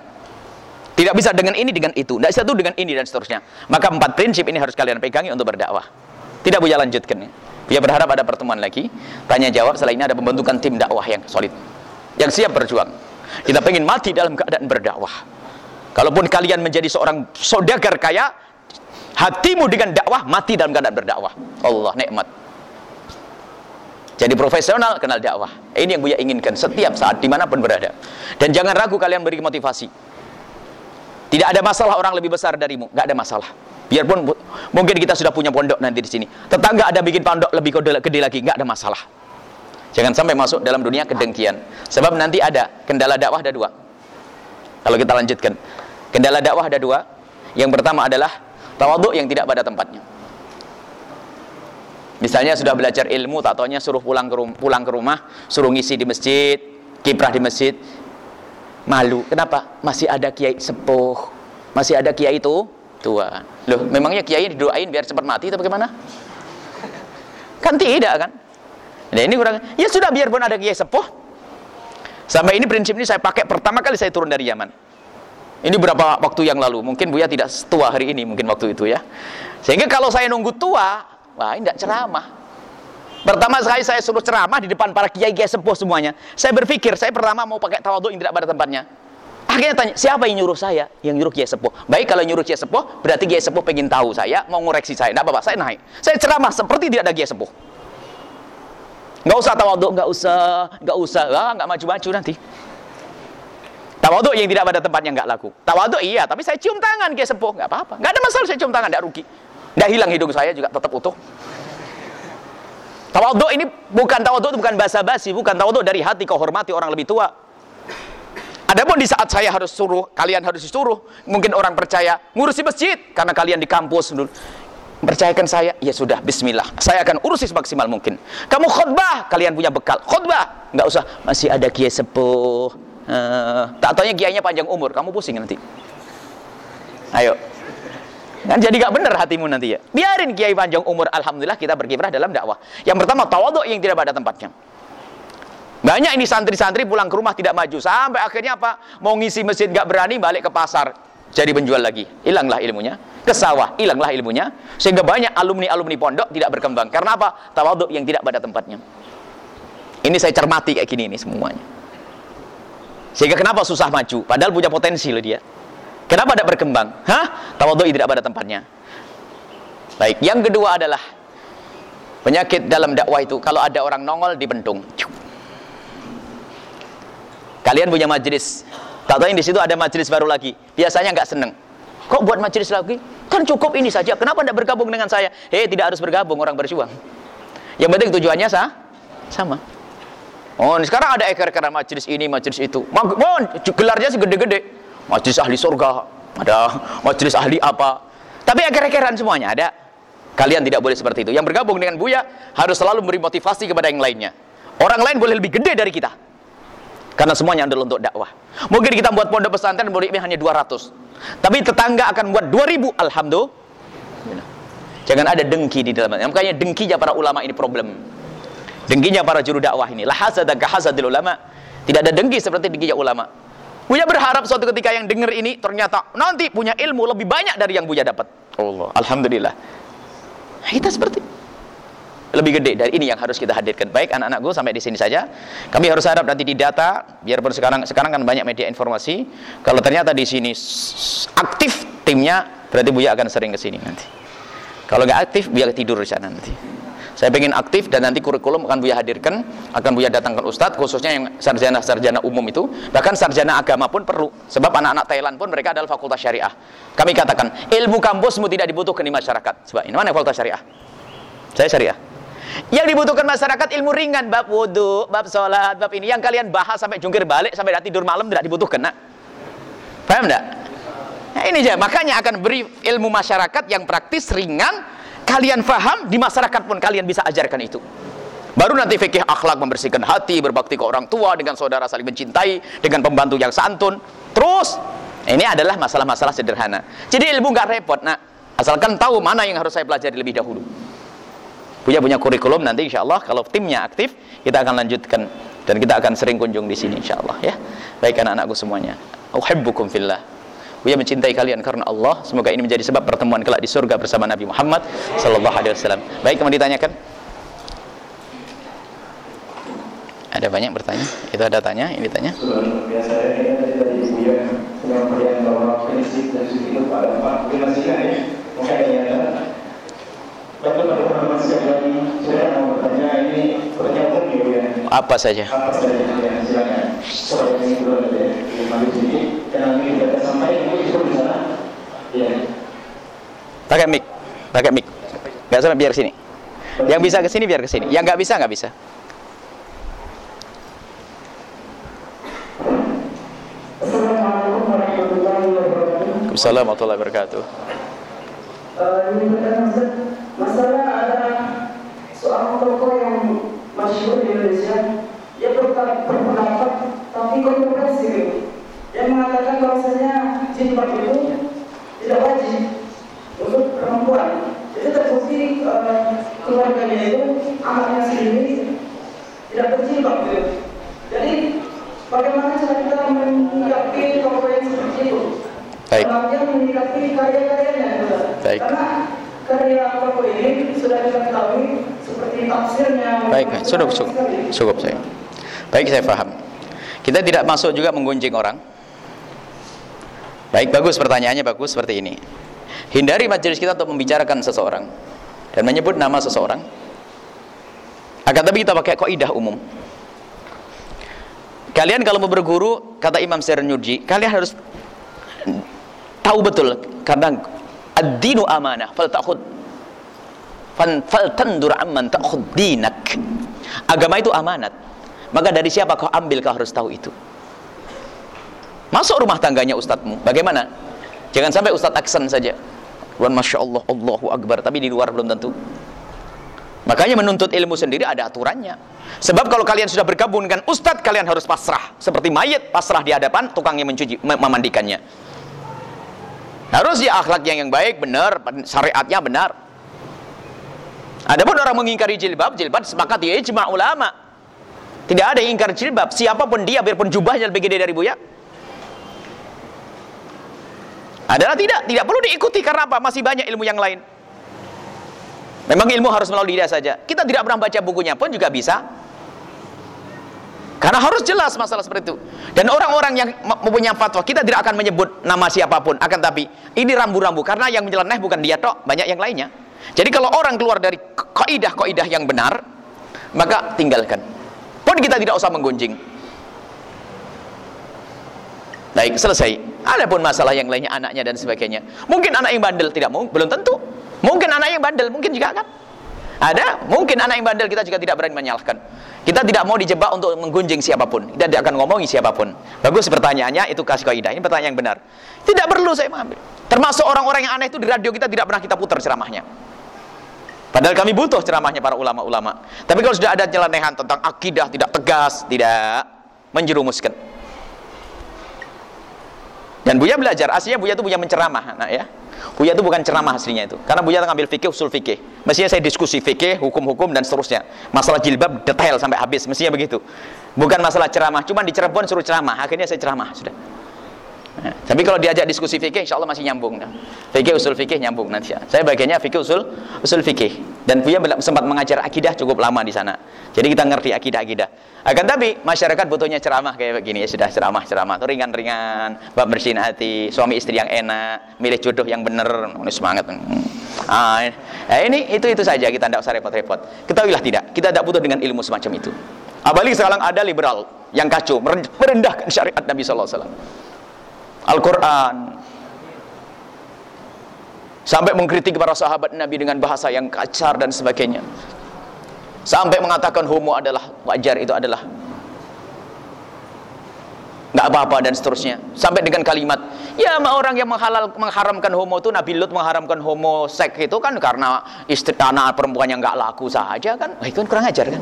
tidak bisa dengan ini dengan itu, tidak satu dengan ini dan seterusnya. Maka empat prinsip ini harus kalian pegangi untuk berdakwah. Tidak boleh lanjutkan. Dia berharap ada pertemuan lagi, tanya jawab. Setelah ini ada pembentukan tim dakwah yang solid, yang siap berjuang. Kita pengen mati dalam keadaan berdakwah. Kalaupun kalian menjadi seorang saudagar kaya, hatimu dengan dakwah mati dalam keadaan berdakwah Allah nikmat jadi profesional kenal dakwah ini yang Buya inginkan setiap saat di mana pun berada dan jangan ragu kalian beri motivasi tidak ada masalah orang lebih besar darimu. Nggak ada masalah. Biarpun mungkin kita sudah punya pondok nanti di sini. Tetangga ada bikin pondok lebih gede lagi nggak ada masalah. Jangan sampai masuk dalam dunia kedengkian. Sebab nanti ada kendala dakwah ada dua. Kalau kita lanjutkan. Kendala dakwah ada dua. Yang pertama adalah tawaduk yang tidak pada tempatnya. Misalnya sudah belajar ilmu tak taunya suruh pulang ke, pulang ke rumah suruh ngisi di masjid kiprah di masjid malu. Kenapa? Masih ada kiai sepuh. Masih ada kiai itu? Tua. Loh memangnya kiai didoain biar cepat mati atau bagaimana? Kan tidak kan? Nah ini kurang ya sudah biarpun ada kiai sepuh. Sampai ini prinsip ini saya pakai pertama kali saya turun dari Yaman. Ini berapa waktu yang lalu? Mungkin Buya tidak tua hari ini mungkin waktu itu ya. Sehingga kalau saya nunggu tua wah ini tidak ceramah pertama sekali saya suruh ceramah di depan para kiai-kiai sepuh semuanya saya berpikir saya pertama mau pakai tawaduk yang tidak pada tempatnya Akhirnya tanya, siapa yang nyuruh saya? Yang nyuruh Kiai Sepuh. Baik kalau nyuruh Kiai Sepuh, berarti Kiai Sepuh pengen tahu saya, mau ngoreksi saya. Tidak apa-apa, saya naik. Saya ceramah seperti tidak ada Kiai Sepuh. Nggak usah tawaduk, nggak usah, nggak usah, ah, nggak maju-maju nanti. Tawaduk yang tidak pada tempatnya nggak laku. Tawaduk iya, tapi saya cium tangan Kiai Sepuh, nggak apa-apa. Nggak ada masalah saya cium tangan, nggak rugi. Nggak hilang hidung saya juga tetap utuh. Tawaduk ini bukan tawaduk bukan basa-basi, bukan tawaduk dari hati kau hormati orang lebih tua. Adapun di saat saya harus suruh, kalian harus disuruh, mungkin orang percaya ngurusi masjid karena kalian di kampus dulu. Percayakan saya, ya sudah, bismillah. Saya akan urusi semaksimal mungkin. Kamu khutbah, kalian punya bekal. Khutbah, nggak usah, masih ada kiai sepuh. Uh, tak taunya kiainya panjang umur, kamu pusing nanti. Ayo. Kan jadi gak benar hatimu nanti ya. Biarin kiai panjang umur, alhamdulillah kita berkiprah dalam dakwah. Yang pertama tawaduk yang tidak pada tempatnya. Banyak ini santri-santri pulang ke rumah tidak maju sampai akhirnya apa? Mau ngisi masjid nggak berani balik ke pasar jadi penjual lagi. Hilanglah ilmunya. Ke sawah, hilanglah ilmunya. Sehingga banyak alumni-alumni pondok tidak berkembang. Karena apa? Tawaduk yang tidak pada tempatnya. Ini saya cermati kayak gini ini semuanya. Sehingga kenapa susah maju? Padahal punya potensi loh dia. Kenapa tidak berkembang? Hah? Tawaduk tidak pada tempatnya. Baik, yang kedua adalah penyakit dalam dakwah itu kalau ada orang nongol di bentung. Kalian punya majelis. Tak tahu di situ ada majelis baru lagi. Biasanya nggak seneng. Kok buat majelis lagi? Kan cukup ini saja. Kenapa tidak bergabung dengan saya? Hei, tidak harus bergabung orang berjuang. Yang penting tujuannya sah? sama. Oh, sekarang ada ekor-ekoran majelis ini, majelis itu. Oh, gelarnya segede-gede. Majelis ahli surga, ada majelis ahli apa. Tapi ekor-ekoran semuanya ada. Kalian tidak boleh seperti itu. Yang bergabung dengan Buya harus selalu memberi motivasi kepada yang lainnya. Orang lain boleh lebih gede dari kita. Karena semuanya adalah untuk dakwah. Mungkin kita buat pondok pesantren muridnya hanya 200. Tapi tetangga akan buat 2000. Alhamdulillah. Jangan ada dengki di dalamnya. Makanya dengkinya para ulama ini problem. Dengkinya para juru dakwah ini. La hasada ka hasadil ulama. Tidak ada dengki seperti dengkinya ulama. Buya berharap suatu ketika yang dengar ini ternyata nanti punya ilmu lebih banyak dari yang Buya dapat. Allah. Alhamdulillah. Kita seperti lebih gede dari ini yang harus kita hadirkan. Baik anak-anakku sampai di sini saja. Kami harus harap nanti di data biarpun sekarang sekarang kan banyak media informasi. Kalau ternyata di sini aktif timnya berarti Buya akan sering ke sini nanti. Kalau nggak aktif Buya tidur di sana nanti. Saya pengen aktif dan nanti kurikulum akan Buya hadirkan, akan Buya datangkan ustadz khususnya yang sarjana-sarjana umum itu, bahkan sarjana agama pun perlu. Sebab anak-anak Thailand pun mereka adalah fakultas syariah. Kami katakan, ilmu kampusmu tidak dibutuhkan di masyarakat. Sebab ini mana fakultas syariah? Saya syariah. Yang dibutuhkan masyarakat ilmu ringan, bab wudhu, bab sholat, bab ini. Yang kalian bahas sampai jungkir balik, sampai tidur malam tidak dibutuhkan. Nak. Paham tidak? Nah, ini aja. Makanya akan beri ilmu masyarakat yang praktis, ringan. Kalian faham, di masyarakat pun kalian bisa ajarkan itu. Baru nanti fikih akhlak membersihkan hati, berbakti ke orang tua, dengan saudara saling mencintai, dengan pembantu yang santun. Terus, ini adalah masalah-masalah sederhana. Jadi ilmu nggak repot, nak. Asalkan tahu mana yang harus saya pelajari lebih dahulu punya punya kurikulum nanti insya Allah kalau timnya aktif kita akan lanjutkan dan kita akan sering kunjung di sini insya Allah ya baik anak-anakku semuanya uhibbukum fillah Buya mencintai kalian karena Allah. Semoga ini menjadi sebab pertemuan kelak di surga bersama Nabi Muhammad sallallahu alaihi wasallam. Baik, kemudian ditanyakan. Ada banyak bertanya? Itu ada tanya, ini tanya. Biasa ini tadi tadi Buya sedang bahwa prinsip dan itu pada Pak masih ya. mungkin ada yang Tapi pada teman-teman sekalian, saya mau bertanya ini pertanyaan. Apa saja? Apa saja ya, silakan. Soal yang kedua ada di mana sini, dan kita mungkin itu di sana. Ya. Pakai mic. Pakai mic. Gak sampai biar sini. Yang bisa ke sini biar ke sini. Yang nggak bisa nggak bisa. Assalamualaikum warahmatullahi wabarakatuh. Ini. Masalah ada seorang tokoh yang masyhur di Indonesia dia berpendapat tapi kontroversi yang mengatakan bahwasanya jilbab itu tidak wajib untuk perempuan. Jadi terbukti eh, keluarganya itu anaknya sendiri tidak berjilbab gitu. Jadi bagaimana cara kita menyikapi tokoh yang seperti itu? Baik. Kemudian menyikapi karya-karyanya gitu. Baik. Karena karya tokoh ini sudah kita ketahui seperti tafsirnya. Baik. Cukup, cukup. Cukup saya. Baik, saya paham. Kita tidak masuk juga menggunjing orang. Baik, bagus pertanyaannya bagus seperti ini. Hindari majelis kita untuk membicarakan seseorang dan menyebut nama seseorang. Akan tapi kita pakai kaidah umum. Kalian kalau mau berguru, kata Imam Sernyuji, kalian harus tahu betul karena ad-dinu amanah fal ta'khud fal tandur amman ta'khud dinak. Agama itu amanat. Maka dari siapa kau ambil kau harus tahu itu. Masuk rumah tangganya ustadzmu, bagaimana? Jangan sampai ustadz aksen saja. Wan masya Allah, Allahu Akbar, tapi di luar belum tentu. Makanya menuntut ilmu sendiri ada aturannya. Sebab kalau kalian sudah bergabung dengan ustadz, kalian harus pasrah. Seperti mayat pasrah di hadapan tukangnya mencuci, mem- memandikannya. Harus ya akhlaknya yang baik, benar, syariatnya benar. Adapun orang mengingkari jilbab, jilbab sepakat ya ijma ulama. Tidak ada yang ingkar jilbab, siapa pun dia biarpun jubahnya lebih gede dari buya. Adalah tidak, tidak perlu diikuti karena apa? Masih banyak ilmu yang lain. Memang ilmu harus melalui dia saja. Kita tidak pernah baca bukunya pun juga bisa. Karena harus jelas masalah seperti itu. Dan orang-orang yang mempunyai fatwa, kita tidak akan menyebut nama siapa pun. Akan tapi, ini rambu-rambu. Karena yang menyeleneh bukan dia tok, banyak yang lainnya. Jadi kalau orang keluar dari kaidah-kaidah yang benar, maka tinggalkan. Pun kita tidak usah menggunjing. Baik, selesai. Adapun masalah yang lainnya, anaknya dan sebagainya. Mungkin anak yang bandel, tidak mungkin, belum tentu. Mungkin anak yang bandel, mungkin juga kan. Ada, mungkin anak yang bandel kita juga tidak berani menyalahkan. Kita tidak mau dijebak untuk menggunjing siapa pun. Kita tidak akan ngomongi siapa pun. Bagus pertanyaannya, itu kasih kaidah. Ini pertanyaan yang benar. Tidak perlu saya mengambil. Termasuk orang-orang yang aneh itu di radio kita tidak pernah kita putar ceramahnya. Padahal kami butuh ceramahnya para ulama-ulama. Tapi kalau sudah ada nyelenehan tentang akidah tidak tegas, tidak menjerumuskan. Dan Buya belajar, aslinya Buya itu Buya menceramah, nah ya. Buya itu bukan ceramah aslinya itu. Karena Buya ngambil fikih usul fikih. Mestinya saya diskusi fikih, hukum-hukum dan seterusnya. Masalah jilbab detail sampai habis, mestinya begitu. Bukan masalah ceramah, cuma di Cirebon suruh ceramah, akhirnya saya ceramah sudah. Tapi kalau diajak diskusi fikih, insya Allah masih nyambung. Fikih usul fikih nyambung nanti. Saya bagiannya fikih usul usul fikih. Dan Buya sempat mengajar akidah cukup lama di sana. Jadi kita ngerti akidah-akidah. Akan tapi masyarakat butuhnya ceramah kayak begini ya sudah ceramah-ceramah itu ringan-ringan, bab bersihin hati, suami istri yang enak, milih jodoh yang benar, semangat. Ah, ini itu itu saja kita tidak usah repot-repot. Ketahuilah tidak, kita tidak butuh dengan ilmu semacam itu. Apalagi sekarang ada liberal yang kacau, merendahkan syariat Nabi sallallahu alaihi wasallam. Al-Quran. Sampai mengkritik para sahabat Nabi dengan bahasa yang kasar dan sebagainya. Sampai mengatakan homo adalah wajar itu adalah nggak apa-apa dan seterusnya. Sampai dengan kalimat ya orang yang menghalal mengharamkan homo itu Nabi Lut mengharamkan homo seks itu kan karena istri anak perempuan yang nggak laku saja kan. Wah, itu kan kurang ajar kan?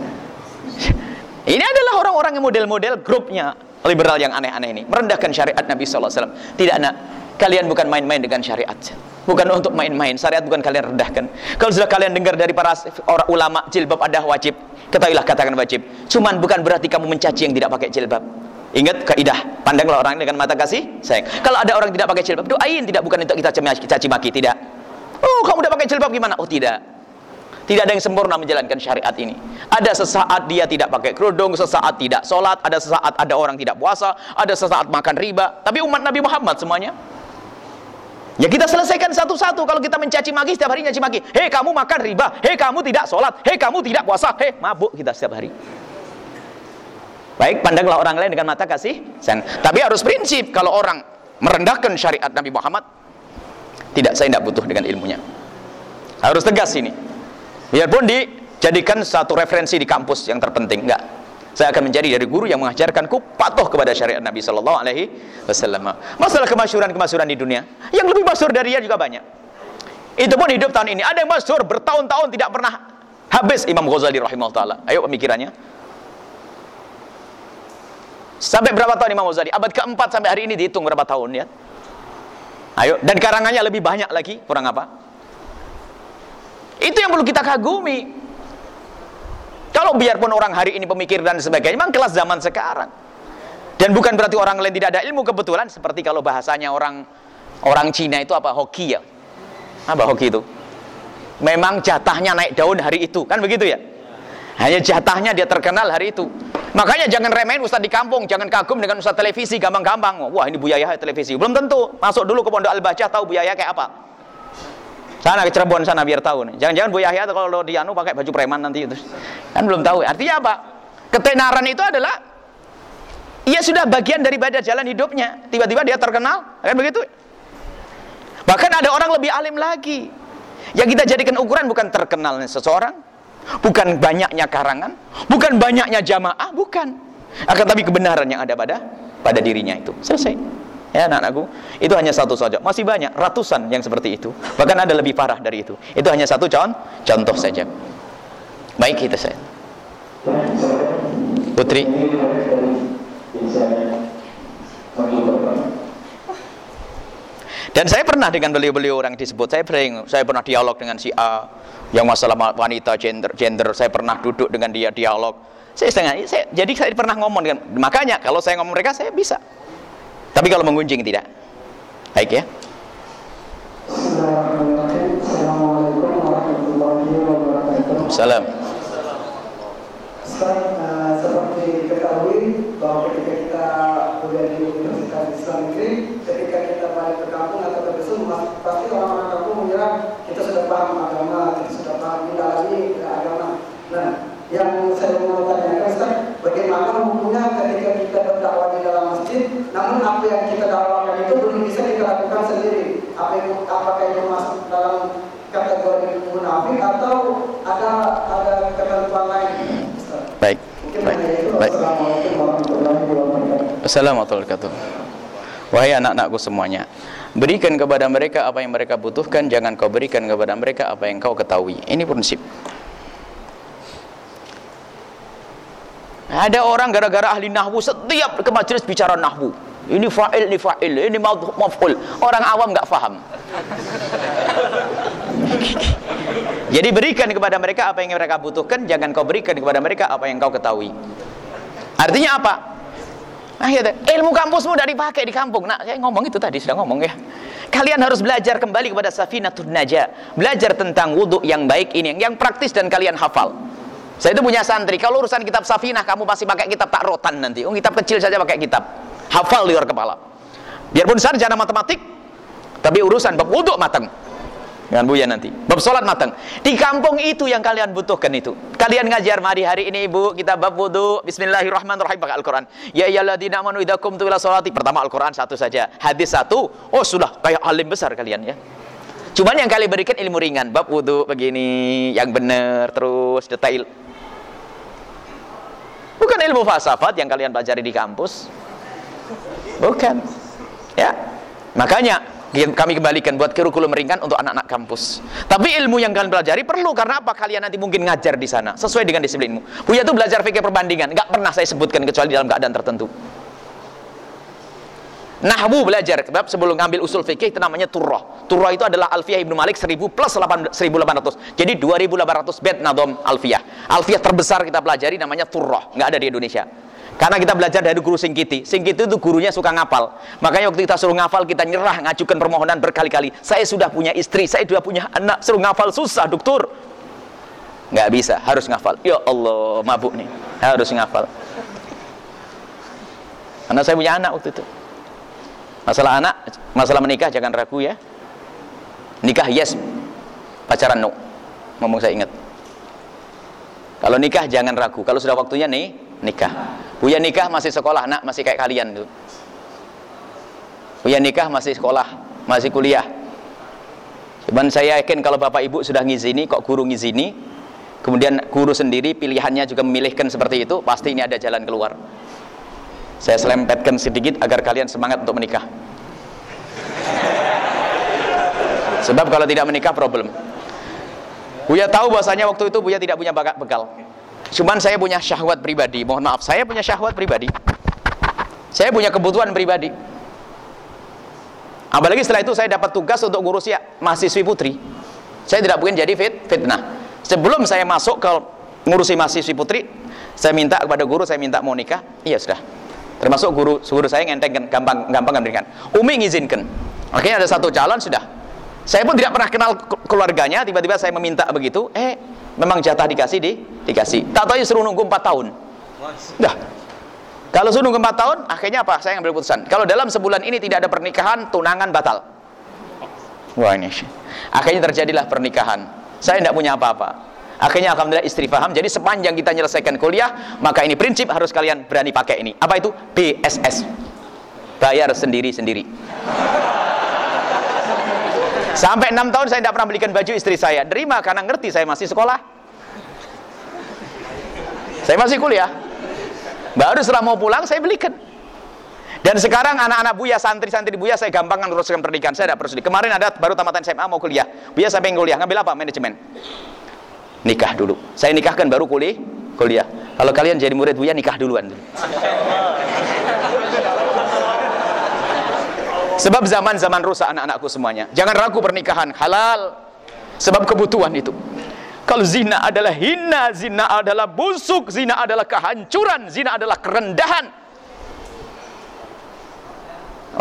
Ini adalah orang-orang yang model-model grupnya liberal yang aneh-aneh ini merendahkan syariat Nabi SAW tidak nak. Kalian bukan main-main dengan syariat. Bukan untuk main-main. Syariat bukan kalian rendahkan. Kalau sudah kalian dengar dari para orang ulama jilbab ada wajib. Ketahuilah katakan wajib. Cuman bukan berarti kamu mencaci yang tidak pakai jilbab. Ingat kaidah. Pandanglah orang dengan mata kasih sayang. Kalau ada orang tidak pakai jilbab doain tidak bukan untuk kita caci maki. Tidak. Oh kamu udah pakai jilbab gimana? Oh tidak tidak ada yang sempurna menjalankan syariat ini. Ada sesaat dia tidak pakai kerudung, sesaat tidak sholat, ada sesaat ada orang tidak puasa, ada sesaat makan riba. Tapi umat Nabi Muhammad semuanya. Ya kita selesaikan satu-satu. Kalau kita mencaci maki setiap hari mencaci maki. Hei kamu makan riba. Hei kamu tidak sholat. Hei kamu tidak puasa. Hei mabuk kita setiap hari. Baik, pandanglah orang lain dengan mata kasih sayang. Tapi harus prinsip kalau orang merendahkan syariat Nabi Muhammad, tidak saya tidak butuh dengan ilmunya. Harus tegas ini. Biarpun dijadikan satu referensi di kampus yang terpenting, enggak. Saya akan menjadi dari guru yang mengajarkanku patuh kepada syariat Nabi Sallallahu Alaihi Wasallam. Masalah kemasyuran-kemasyuran di dunia, yang lebih masyur dari dia juga banyak. Itu pun hidup tahun ini. Ada yang masyur bertahun-tahun tidak pernah habis Imam Ghazali rahimahullah taala. Ayo pemikirannya. Sampai berapa tahun Imam Ghazali? Abad keempat sampai hari ini dihitung berapa tahun ya? Ayo, dan karangannya lebih banyak lagi, kurang apa? Itu yang perlu kita kagumi. Kalau biarpun orang hari ini pemikir dan sebagainya, memang kelas zaman sekarang. Dan bukan berarti orang lain tidak ada ilmu kebetulan seperti kalau bahasanya orang orang Cina itu apa hoki ya. Apa hoki itu? Memang jatahnya naik daun hari itu, kan begitu ya? Hanya jatahnya dia terkenal hari itu. Makanya jangan remehin ustaz di kampung, jangan kagum dengan ustaz televisi gampang-gampang. Wah, ini Buya Yahya televisi. Belum tentu. Masuk dulu ke Pondok Al-Bajah tahu Buya Yahya kayak apa. Sana ke Cirebon sana biar tahu nih. Jangan-jangan Bu Yahya kalau di anu pakai baju preman nanti itu. Kan belum tahu. Artinya apa? Ketenaran itu adalah ia sudah bagian daripada jalan hidupnya. Tiba-tiba dia terkenal, kan begitu? Bahkan ada orang lebih alim lagi. Yang kita jadikan ukuran bukan terkenalnya seseorang, bukan banyaknya karangan, bukan banyaknya jamaah, bukan. Akan tapi kebenaran yang ada pada pada dirinya itu. Selesai. Ya anak-anakku, itu hanya satu saja. Masih banyak, ratusan yang seperti itu. Bahkan ada lebih parah dari itu. Itu hanya satu contoh, contoh saja. Baik kita saya. Putri. Dan saya pernah dengan beliau-beliau orang disebut, saya pernah, saya pernah dialog dengan si A yang masalah wanita gender, gender saya pernah duduk dengan dia dialog. Saya setengah, saya, jadi saya pernah ngomong dengan, makanya kalau saya ngomong mereka saya bisa. Tapi kalau mengunjing tidak. Baik ya. Salam. Ustaz, uh, seperti diketahui bahwa ketika kita kuliah di Universitas Islam negeri, ketika kita balik ke kampung atau ke dusun, pasti orang-orang kampung mengira kita sudah paham agama, kita sudah paham mendalami agama. Nah, yang saya mau tanyakan Ustaz, bagaimana hukumnya ketika kita berdakwah di dalam masjid, namun apa yang kita dakwakan itu belum bisa kita lakukan sendiri. Apa itu, apakah itu masuk dalam kategori munafik atau ada ada ketentuan lain? Baik. Mungkin Baik. itu. Baik. Assalamualaikum warahmatullahi wabarakatuh. Wahai anak-anakku semuanya, berikan kepada mereka apa yang mereka butuhkan, jangan kau berikan kepada mereka apa yang kau ketahui. Ini prinsip. Ada orang gara-gara ahli nahwu setiap ke majelis bicara nahwu. Ini fa'il, ini fa'il, ini maf'ul. Orang awam nggak paham. Jadi berikan kepada mereka apa yang mereka butuhkan, jangan kau berikan kepada mereka apa yang kau ketahui. Artinya apa? Akhirnya, ilmu kampusmu udah dipakai di kampung. Nah, saya ngomong itu tadi, sudah ngomong ya. Kalian harus belajar kembali kepada Safinatun Najah. Belajar tentang wudhu yang baik ini, yang praktis dan kalian hafal. Saya itu punya santri, kalau urusan kitab Safinah, kamu pasti pakai kitab tak rotan nanti. Oh, kitab kecil saja pakai kitab. Hafal di luar kepala. Biarpun sarjana matematik, tapi urusan bab wudhu matang. Dengan Buya nanti. Bab sholat matang. Di kampung itu yang kalian butuhkan itu. Kalian ngajar mari hari ini Ibu, kita bab wudu. Bismillahirrahmanirrahim pakai Al-Qur'an. Ya ayyuhalladzina amanu idza qumtum sholati. Pertama Al-Qur'an satu saja. Hadis satu. Oh, sudah kayak alim besar kalian ya. Cuman yang kalian berikan ilmu ringan. Bab wudu begini, yang benar terus detail. Bukan ilmu falsafat yang kalian pelajari di kampus. Bukan. Ya. Makanya kami kembalikan buat kurikulum ringan untuk anak-anak kampus. Tapi ilmu yang kalian pelajari perlu karena apa? Kalian nanti mungkin ngajar di sana sesuai dengan disiplinmu. Buya itu belajar fikih perbandingan, nggak pernah saya sebutkan kecuali dalam keadaan tertentu. Nahwu belajar sebab sebelum ngambil usul fikih itu namanya turrah. Turrah itu adalah Alfiyah Ibnu Malik 1000 plus 8, 1800. Jadi 2800 bed nadom Alfiyah. Alfiyah terbesar kita pelajari namanya turrah, nggak ada di Indonesia. Karena kita belajar dari guru Singkiti. Singkiti itu gurunya suka ngapal. Makanya waktu kita suruh ngafal, kita nyerah, ngajukan permohonan berkali-kali. Saya sudah punya istri, saya sudah punya anak, suruh ngafal susah, dokter. Nggak bisa, harus ngafal. Ya Allah, mabuk nih. Harus ngafal. Karena saya punya anak waktu itu. Masalah anak, masalah menikah jangan ragu ya. nikah yes. Pacaran no. Ngomong saya ingat. Kalau nikah jangan ragu. Kalau sudah waktunya nih nikah. Buya nikah masih sekolah nak masih kayak kalian tuh. Buya nikah masih sekolah masih kuliah. Cuman saya yakin kalau bapak ibu sudah ngizini kok guru ngizini kemudian guru sendiri pilihannya juga memilihkan seperti itu pasti ini ada jalan keluar saya selempetkan sedikit agar kalian semangat untuk menikah. Sebab kalau tidak menikah problem. Buya tahu bahasanya waktu itu Buya tidak punya bakat bekal cuman saya punya syahwat pribadi. Mohon maaf saya punya syahwat pribadi. Saya punya kebutuhan pribadi. Apalagi setelah itu saya dapat tugas untuk ngurus ya mahasiswi putri. Saya tidak mungkin jadi fit fitnah. Sebelum saya masuk ke ngurusi mahasiswi putri saya minta kepada guru saya minta mau nikah. Iya sudah termasuk guru guru saya ngentengkan gampang gampang ngambilkan umi ngizinkan. Akhirnya ada satu calon sudah. Saya pun tidak pernah kenal keluarganya tiba-tiba saya meminta begitu. Eh memang jatah dikasih di dikasih. Tak tahu suruh nunggu 4 tahun. Dah. Kalau suruh nunggu 4 tahun akhirnya apa? Saya ngambil putusan kalau dalam sebulan ini tidak ada pernikahan tunangan batal. Wah ini. Akhirnya terjadilah pernikahan. Saya tidak punya apa-apa Akhirnya alhamdulillah istri faham. Jadi sepanjang kita menyelesaikan kuliah, maka ini prinsip harus kalian berani pakai ini. Apa itu? BSS. Bayar sendiri-sendiri. Sampai enam tahun saya tidak pernah belikan baju istri saya. Terima karena ngerti saya masih sekolah. Saya masih kuliah. Baru setelah mau pulang saya belikan. Dan sekarang anak-anak Buya, santri-santri Buya saya gampangkan uruskan pernikahan. Saya tidak perlu sedih. Kemarin ada baru tamatan SMA mau kuliah. Buya saya pengen kuliah. Ngambil apa? Manajemen nikah dulu. Saya nikahkan baru kuliah kuliah. Kalau kalian jadi murid Buya nikah duluan. Sebab zaman-zaman rusak anak-anakku semuanya. Jangan ragu pernikahan halal. Sebab kebutuhan itu. Kalau zina adalah hina zina adalah busuk zina adalah kehancuran zina adalah kerendahan.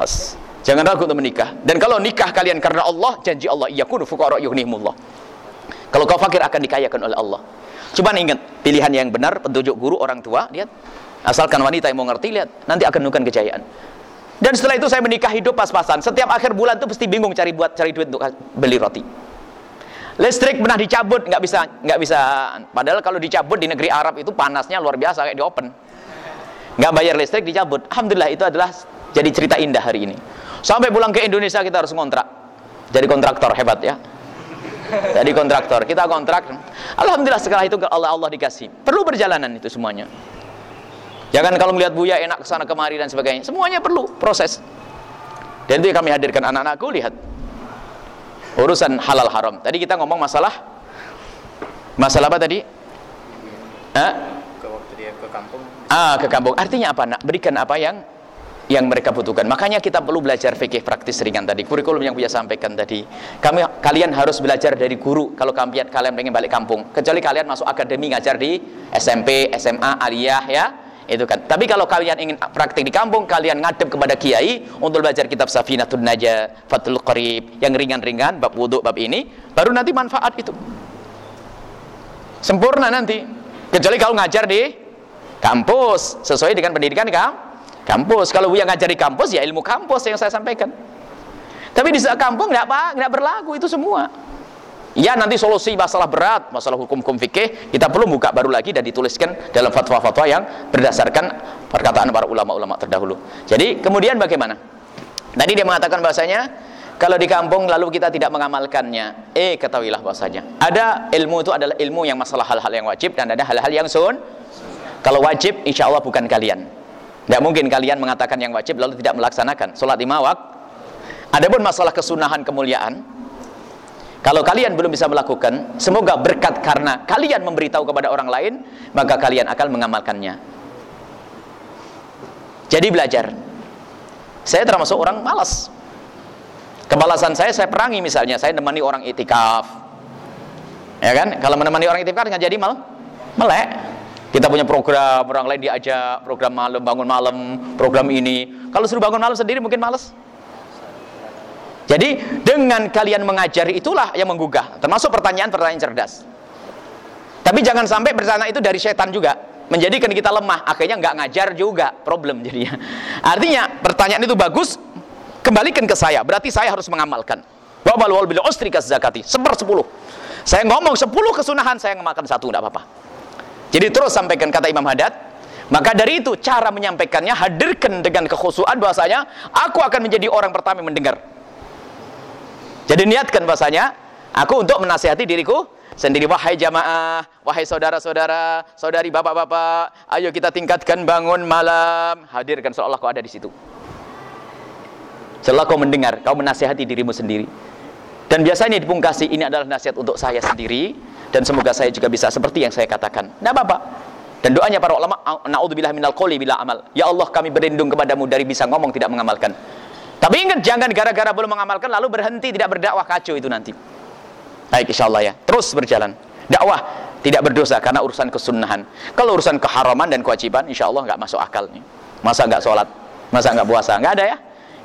Os. jangan ragu untuk menikah. Dan kalau nikah kalian karena Allah janji Allah iyakunu fuqara yughnihimullah kalau kau fakir akan dikayakan oleh Allah. Cuman ingat, pilihan yang benar, petunjuk guru orang tua, lihat. Asalkan wanita yang mau ngerti, lihat. Nanti akan menemukan kejayaan. Dan setelah itu saya menikah hidup pas-pasan. Setiap akhir bulan itu pasti bingung cari buat cari duit untuk beli roti. Listrik pernah dicabut, nggak bisa, nggak bisa. Padahal kalau dicabut di negeri Arab itu panasnya luar biasa kayak di open. Nggak bayar listrik dicabut. Alhamdulillah itu adalah jadi cerita indah hari ini. Sampai pulang ke Indonesia kita harus ngontrak. Jadi kontraktor hebat ya jadi kontraktor kita kontrak. Alhamdulillah setelah itu Allah Allah dikasih. Perlu perjalanan itu semuanya. Jangan kalau melihat Buya enak ke sana kemari dan sebagainya semuanya perlu proses. Dan itu yang kami hadirkan. Anak-anakku lihat. Urusan halal haram. Tadi kita ngomong masalah masalah apa tadi? Ah? ke waktu dia ke kampung. Ah ke kampung. Artinya apa? Nak berikan apa yang yang mereka butuhkan. Makanya kita perlu belajar fikih praktis ringan tadi. Kurikulum yang Buya sampaikan tadi. Kami kalian harus belajar dari guru kalau kalian kalian pengen balik kampung. Kecuali kalian masuk akademi ngajar di SMP, SMA, aliyah ya. Itu kan. Tapi kalau kalian ingin praktik di kampung, kalian ngadep kepada kiai untuk belajar kitab Safinatun Najah, Fathul Qarib, yang ringan-ringan bab wudhu, bab ini, baru nanti manfaat itu. Sempurna nanti. Kecuali kalau ngajar di kampus sesuai dengan pendidikan kamu kampus. Kalau yang ngajari kampus ya ilmu kampus yang saya sampaikan. Tapi di kampung nggak apa nggak berlaku itu semua. Ya nanti solusi masalah berat masalah hukum-hukum fikih kita perlu buka baru lagi dan dituliskan dalam fatwa-fatwa yang berdasarkan perkataan para ulama-ulama terdahulu. Jadi kemudian bagaimana? Tadi dia mengatakan bahasanya kalau di kampung lalu kita tidak mengamalkannya. Eh ketahuilah bahasanya. Ada ilmu itu adalah ilmu yang masalah hal-hal yang wajib dan ada hal-hal yang sun. Kalau wajib insya Allah bukan kalian tidak mungkin kalian mengatakan yang wajib lalu tidak melaksanakan sholat lima waktu. Adapun masalah kesunahan kemuliaan, kalau kalian belum bisa melakukan, semoga berkat karena kalian memberitahu kepada orang lain, maka kalian akan mengamalkannya. Jadi belajar. Saya termasuk orang malas. Kebalasan saya, saya perangi misalnya, saya menemani orang itikaf. Ya kan? Kalau menemani orang itikaf nggak jadi mal melek. Kita punya program, orang lain diajak, program malam, bangun malam, program ini. Kalau suruh bangun malam sendiri mungkin males. Jadi dengan kalian mengajari itulah yang menggugah, termasuk pertanyaan-pertanyaan cerdas. Tapi jangan sampai bersana itu dari setan juga, menjadikan kita lemah, akhirnya nggak ngajar juga, problem jadinya. Artinya pertanyaan itu bagus, kembalikan ke saya, berarti saya harus mengamalkan. Wa bal wal bil zakati. Seper sepuluh. Saya ngomong sepuluh kesunahan, saya ngemakan satu, tidak apa-apa. Jadi terus sampaikan kata Imam Haddad, maka dari itu cara menyampaikannya hadirkan dengan kekhusuan bahasanya aku akan menjadi orang pertama yang mendengar. Jadi niatkan bahasanya aku untuk menasihati diriku sendiri wahai jamaah, wahai saudara-saudara, saudari bapak-bapak, ayo kita tingkatkan bangun malam, hadirkan seolah kau ada di situ. Setelah kau mendengar, kau menasihati dirimu sendiri. Dan biasanya dipungkasi ini adalah nasihat untuk saya sendiri dan semoga saya juga bisa seperti yang saya katakan. Tidak apa-apa. Dan doanya para ulama, naudzubillah minal qoli bila amal. Ya Allah, kami berlindung kepadamu dari bisa ngomong tidak mengamalkan. Tapi ingat jangan gara-gara belum mengamalkan lalu berhenti tidak berdakwah kacau itu nanti. Baik insyaallah ya. Terus berjalan. Dakwah tidak berdosa karena urusan kesunahan. Kalau urusan keharaman dan kewajiban insyaallah nggak masuk akal nih. Masa nggak sholat? Masa nggak puasa? Nggak ada ya?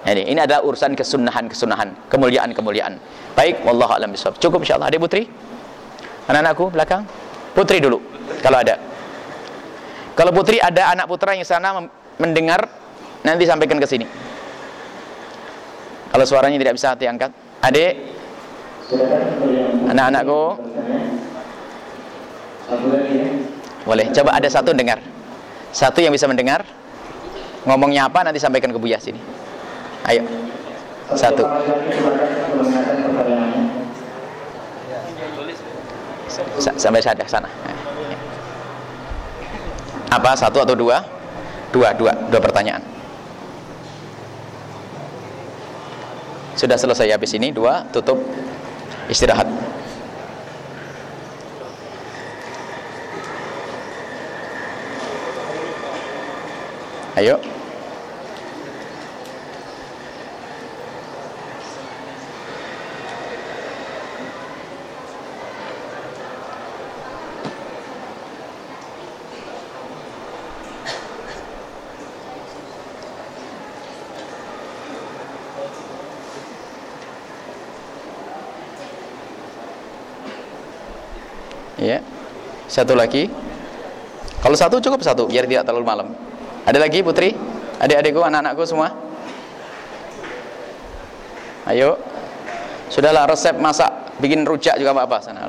Jadi ini adalah urusan kesunahan-kesunahan, kemuliaan-kemuliaan. Baik, wallahu alam bisawab. Cukup insyaallah. Ada putri? Anak-anakku belakang? Putri dulu kalau ada. Kalau putri ada anak putra yang sana mendengar nanti sampaikan ke sini. Kalau suaranya tidak bisa hati angkat. Adik? Anak-anakku? Boleh. Coba ada satu dengar. Satu yang bisa mendengar. Ngomongnya apa nanti sampaikan ke Buya sini. Ayo. Satu. Sampai saja sana. Apa? Satu atau dua? Dua, dua, dua pertanyaan. Sudah selesai habis ini, dua, tutup, istirahat. Ayo. Ya. Satu lagi. Kalau satu cukup satu biar tidak terlalu malam. Ada lagi Putri? Adik-adikku, anak-anakku semua? Ayo. Sudahlah resep masak bikin rujak juga apa-apa sana.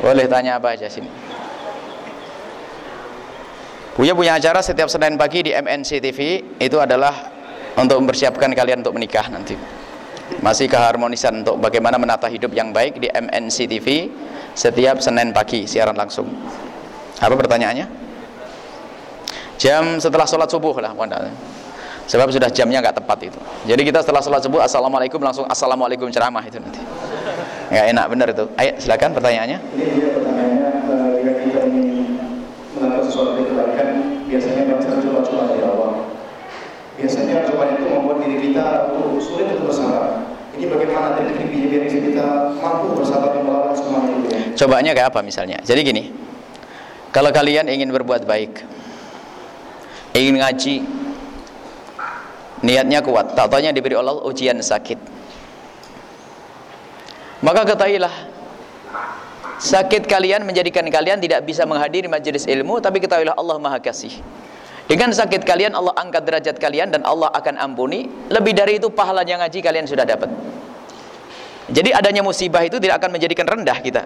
Boleh tanya apa aja sini. Buya punya acara setiap Senin pagi di MNC TV itu adalah untuk mempersiapkan kalian untuk menikah nanti. Masih keharmonisan untuk bagaimana menata hidup yang baik di MNC TV setiap Senin pagi siaran langsung. Apa pertanyaannya? Jam setelah sholat subuh lah, sebab sudah jamnya nggak tepat itu. Jadi kita setelah sholat subuh assalamualaikum langsung assalamualaikum ceramah itu nanti. Nggak enak benar itu. Ayo silakan pertanyaannya uh, jika kita ingin melakukan sesuatu kebaikan biasanya kita coba-coba dari awal. Biasanya cobaan itu membuat diri kita sulit untuk bersabar. Ini bagaimana teknik biar kita mampu bersabar melawan semua ya? Cobanya kayak apa misalnya? Jadi gini, kalau kalian ingin berbuat baik, ingin ngaji, niatnya kuat, tak tanya diberi Allah ujian sakit. Maka ketahuilah, sakit kalian menjadikan kalian tidak bisa menghadiri majelis ilmu, tapi ketahuilah Allah Maha Kasih. Dengan sakit kalian Allah angkat derajat kalian dan Allah akan ampuni. Lebih dari itu pahala yang ngaji kalian sudah dapat. Jadi adanya musibah itu tidak akan menjadikan rendah kita.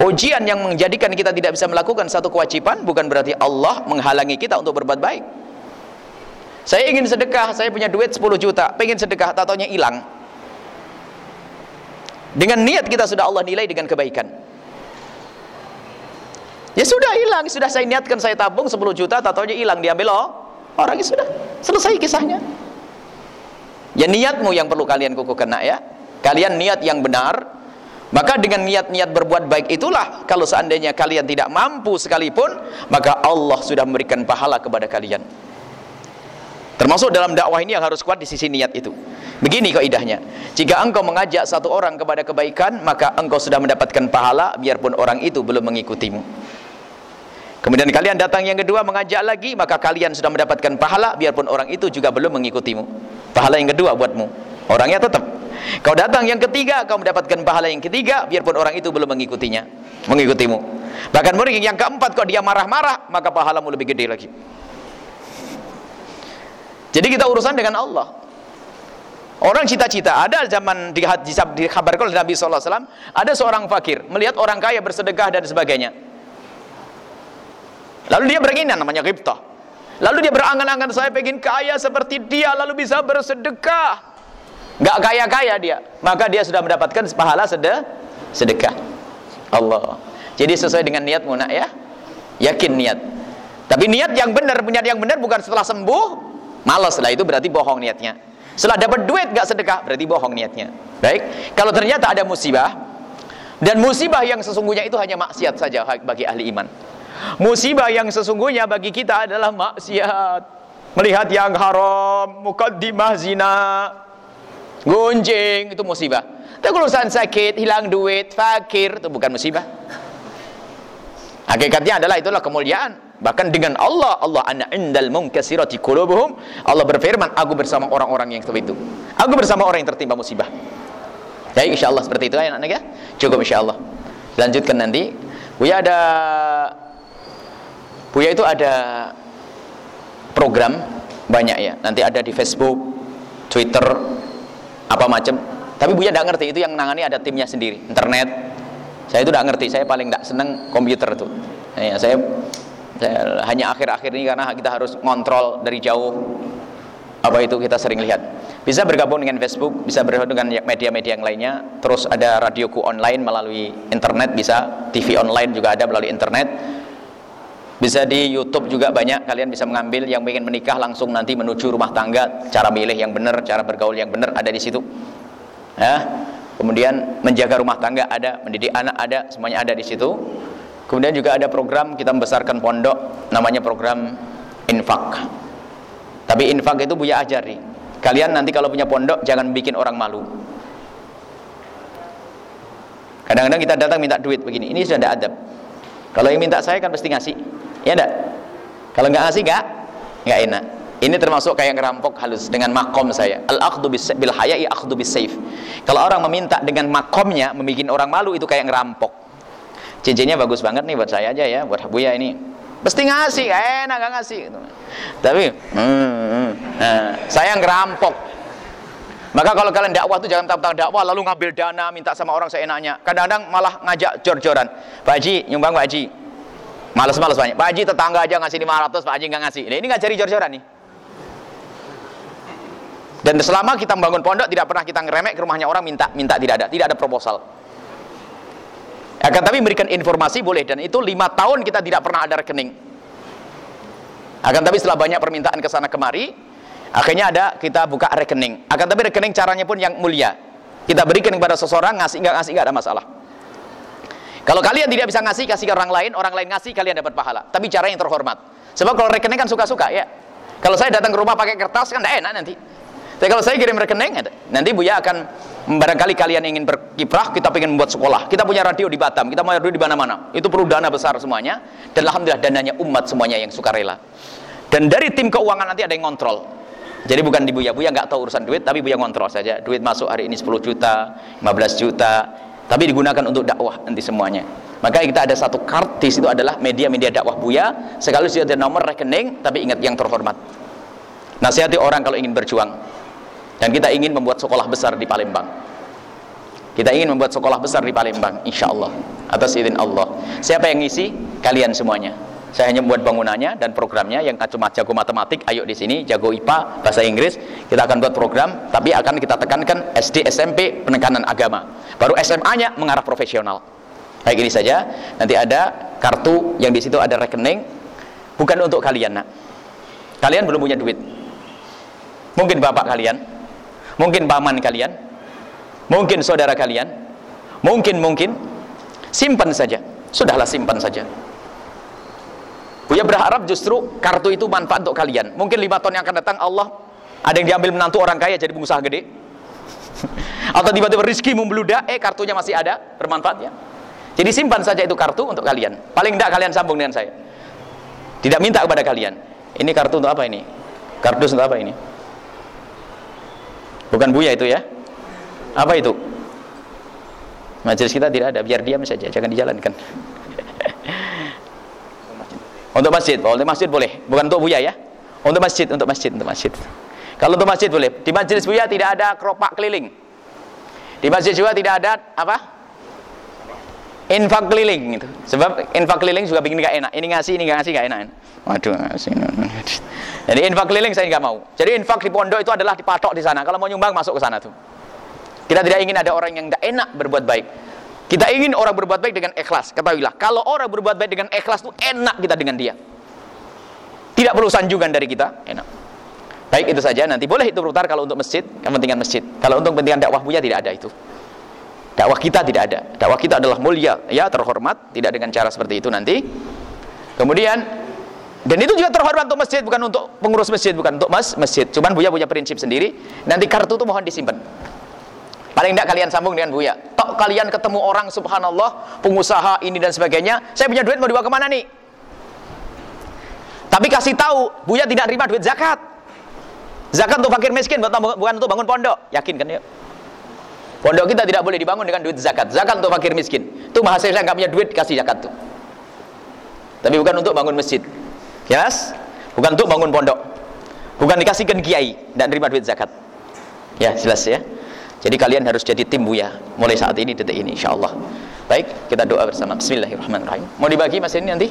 Ujian yang menjadikan kita tidak bisa melakukan satu kewajiban bukan berarti Allah menghalangi kita untuk berbuat baik. Saya ingin sedekah, saya punya duit 10 juta, pengen sedekah, tatonya hilang. Dengan niat kita sudah Allah nilai dengan kebaikan. Ya sudah hilang, sudah saya niatkan saya tabung 10 juta, tatonya hilang diambil oh. Orangnya sudah selesai kisahnya. Ya niatmu yang perlu kalian kukuhkan nak ya. Kalian niat yang benar. Maka dengan niat-niat berbuat baik itulah kalau seandainya kalian tidak mampu sekalipun, maka Allah sudah memberikan pahala kepada kalian. Termasuk dalam dakwah ini yang harus kuat di sisi niat itu. Begini kaidahnya. Jika engkau mengajak satu orang kepada kebaikan, maka engkau sudah mendapatkan pahala biarpun orang itu belum mengikutimu. Kemudian kalian datang yang kedua mengajak lagi, maka kalian sudah mendapatkan pahala biarpun orang itu juga belum mengikutimu. Pahala yang kedua buatmu. Orangnya tetap Kau datang yang ketiga, kau mendapatkan pahala yang ketiga, biarpun orang itu belum mengikutinya, mengikutimu. Bahkan murid yang keempat, kau dia marah-marah, maka pahalamu lebih gede lagi. Jadi kita urusan dengan Allah. Orang cita-cita ada zaman dikabarkan oleh Nabi SAW ada seorang fakir melihat orang kaya bersedekah dan sebagainya. Lalu dia beringinan namanya ghibtah. Lalu dia berangan-angan saya pengen kaya seperti dia lalu bisa bersedekah. Gak kaya-kaya dia, maka dia sudah mendapatkan pahala sedekah. Allah. Jadi sesuai dengan niatmu nak ya. Yakin niat. Tapi niat yang benar, niat yang benar bukan setelah sembuh, malas lah itu berarti bohong niatnya. Setelah dapat duit gak sedekah, berarti bohong niatnya. Baik. Kalau ternyata ada musibah dan musibah yang sesungguhnya itu hanya maksiat saja bagi ahli iman. Musibah yang sesungguhnya bagi kita adalah maksiat. Melihat yang haram, mukaddimah zina, gunjing itu musibah. Tapi urusan sakit, hilang duit, fakir itu bukan musibah. Hakikatnya adalah itulah kemuliaan. Bahkan dengan Allah, Allah ana indal munkasirati qulubuhum. Allah berfirman, aku bersama orang-orang yang seperti itu. Aku bersama orang yang tertimpa musibah. Ya, insyaallah seperti itu ya anak-anak ya. Cukup insyaallah. Lanjutkan nanti. Buya ada Buya itu ada program banyak ya. Nanti ada di Facebook, Twitter, apa macam. Tapi Buya tidak ngerti itu yang nangani ada timnya sendiri, internet, saya itu tidak ngerti saya paling tidak seneng komputer itu ya, saya, saya hanya akhir-akhir ini karena kita harus ngontrol dari jauh. Apa itu kita sering lihat. Bisa bergabung dengan Facebook bisa bergabung dengan media-media yang lainnya. Terus ada radioku online melalui internet bisa TV online juga ada melalui internet bisa di YouTube juga banyak kalian bisa mengambil yang ingin menikah langsung nanti menuju rumah tangga cara milih yang benar cara bergaul yang benar ada di situ ya kemudian menjaga rumah tangga ada, mendidik anak ada, semuanya ada di situ. Kemudian juga ada program kita membesarkan pondok, namanya program infak. Tapi infak itu Buya ajari. Kalian nanti kalau punya pondok jangan bikin orang malu. Kadang-kadang kita datang minta duit begini, ini sudah ada adab. Kalau yang minta saya kan pasti ngasih, ya enggak? Kalau nggak ngasih nggak, nggak enak. Ini termasuk kayak ngerampok halus dengan makom saya. Al akhdu bil haya'i akhdu bis saif. Kalau orang meminta dengan makomnya membuat orang malu itu kayak ngerampok. Cincinnya bagus banget nih buat saya aja ya, buat Buya ini. Pasti ngasih, enak gak ngasih. Tapi hmm, hmm. Nah, saya ngerampok. Maka kalau kalian dakwah itu jangan tentang dakwah lalu ngambil dana minta sama orang seenaknya. Kadang-kadang malah ngajak jor-joran. Pak Haji, nyumbang Pak Haji. Males-males banyak. Pak Haji tetangga aja ngasih 500, Pak Haji nggak ngasih. Nah, ini ngajari jor-joran nih. Dan selama kita membangun pondok tidak pernah kita ngeremek ke rumahnya orang minta, minta tidak ada, tidak ada proposal. Akan tapi memberikan informasi boleh dan itu lima tahun kita tidak pernah ada rekening. Akan tapi setelah banyak permintaan ke sana kemari, akhirnya ada kita buka rekening. Akan tapi rekening caranya pun yang mulia. Kita berikan kepada seseorang ngasih nggak ngasih nggak ada masalah. Kalau kalian tidak bisa ngasih kasih ke orang lain, orang lain ngasih kalian dapat pahala. Tapi cara yang terhormat. Sebab kalau rekening kan suka-suka ya. Kalau saya datang ke rumah pakai kertas kan tidak enak nanti. Tapi kalau saya kirim rekening, nanti Buya akan barangkali kalian ingin berkiprah, kita ingin membuat sekolah. Kita punya radio di Batam, kita punya radio di mana-mana. Itu perlu dana besar semuanya. Dan alhamdulillah dananya umat semuanya yang sukarela. Dan dari tim keuangan nanti ada yang ngontrol. Jadi bukan di Buya, Buya nggak tahu urusan duit, tapi Buya ngontrol saja. Duit masuk hari ini 10 juta, 15 juta, tapi digunakan untuk dakwah nanti semuanya. Maka kita ada satu kartis itu adalah media-media dakwah Buya, sekaligus ada nomor rekening, tapi ingat yang terhormat. Nasihati orang kalau ingin berjuang. Dan kita ingin membuat sekolah besar di Palembang. Kita ingin membuat sekolah besar di Palembang, insya Allah. Atas izin Allah. Siapa yang ngisi? Kalian semuanya. Saya hanya membuat bangunannya dan programnya yang cuma jago matematik, ayo di sini jago IPA, bahasa Inggris. Kita akan buat program, tapi akan kita tekankan SD, SMP, penekanan agama. Baru SMA-nya mengarah profesional. Baik ini saja. Nanti ada kartu yang di situ ada rekening, bukan untuk kalian, nak. Kalian belum punya duit. Mungkin bapak kalian, mungkin paman kalian mungkin saudara kalian mungkin mungkin simpan saja sudahlah simpan saja Buya berharap justru kartu itu manfaat untuk kalian. Mungkin lima tahun yang akan datang Allah ada yang diambil menantu orang kaya jadi pengusaha gede. Atau tiba-tiba rizki membludak eh kartunya masih ada bermanfaat ya jadi simpan saja itu kartu untuk kalian. Paling tidak kalian sambung dengan saya. Tidak minta kepada kalian. Ini kartu untuk apa ini? Kardus untuk apa ini? Bukan Buya itu ya. Apa itu? Majelis kita tidak ada, biar diam saja, jangan dijalankan. untuk masjid, untuk masjid boleh, bukan untuk Buya ya. Untuk masjid, untuk masjid, untuk masjid. Kalau untuk masjid boleh. Di majelis Buya tidak ada keropak keliling. Di masjid juga tidak ada apa? Infak keliling gitu. Sebab infak keliling juga bikin gak enak. Ini ngasih, ini gak ngasih gak enak. Waduh, ngasih. Jadi infak keliling saya nggak mau. Jadi infak di pondok itu adalah dipatok di sana. Kalau mau nyumbang masuk ke sana tuh. Kita tidak ingin ada orang yang tidak enak berbuat baik. Kita ingin orang berbuat baik dengan ikhlas. Ketahuilah, kalau orang berbuat baik dengan ikhlas itu enak kita dengan dia. Tidak perlu sanjungan dari kita, enak. Baik itu saja. Nanti boleh itu berputar kalau untuk masjid, kepentingan masjid. Kalau untuk kepentingan dakwah punya tidak ada itu. Dakwah kita tidak ada. Dakwah kita adalah mulia, ya terhormat, tidak dengan cara seperti itu nanti. Kemudian dan itu juga terhormat untuk masjid, bukan untuk pengurus masjid, bukan untuk mas masjid. Cuman Buya punya prinsip sendiri. Nanti kartu itu mohon disimpan. Paling tidak kalian sambung dengan Buya. Tok kalian ketemu orang subhanallah, pengusaha ini dan sebagainya. Saya punya duit mau dibawa ke mana nih? Tapi kasih tahu, Buya tidak terima duit zakat. Zakat untuk fakir miskin, bukan untuk bangun pondok. Yakin kan ya? Pondok kita tidak boleh dibangun dengan duit zakat. Zakat untuk fakir miskin. Itu mahasiswa nggak punya duit kasih zakat tuh. Tapi bukan untuk bangun masjid. Jelas? Bukan untuk bangun pondok. Bukan dikasihkan kiai dan terima duit zakat. Ya, jelas ya. Jadi kalian harus jadi tim Buya mulai saat ini detik ini insyaallah. Baik, kita doa bersama. Bismillahirrahmanirrahim. Mau dibagi Mas ini nanti?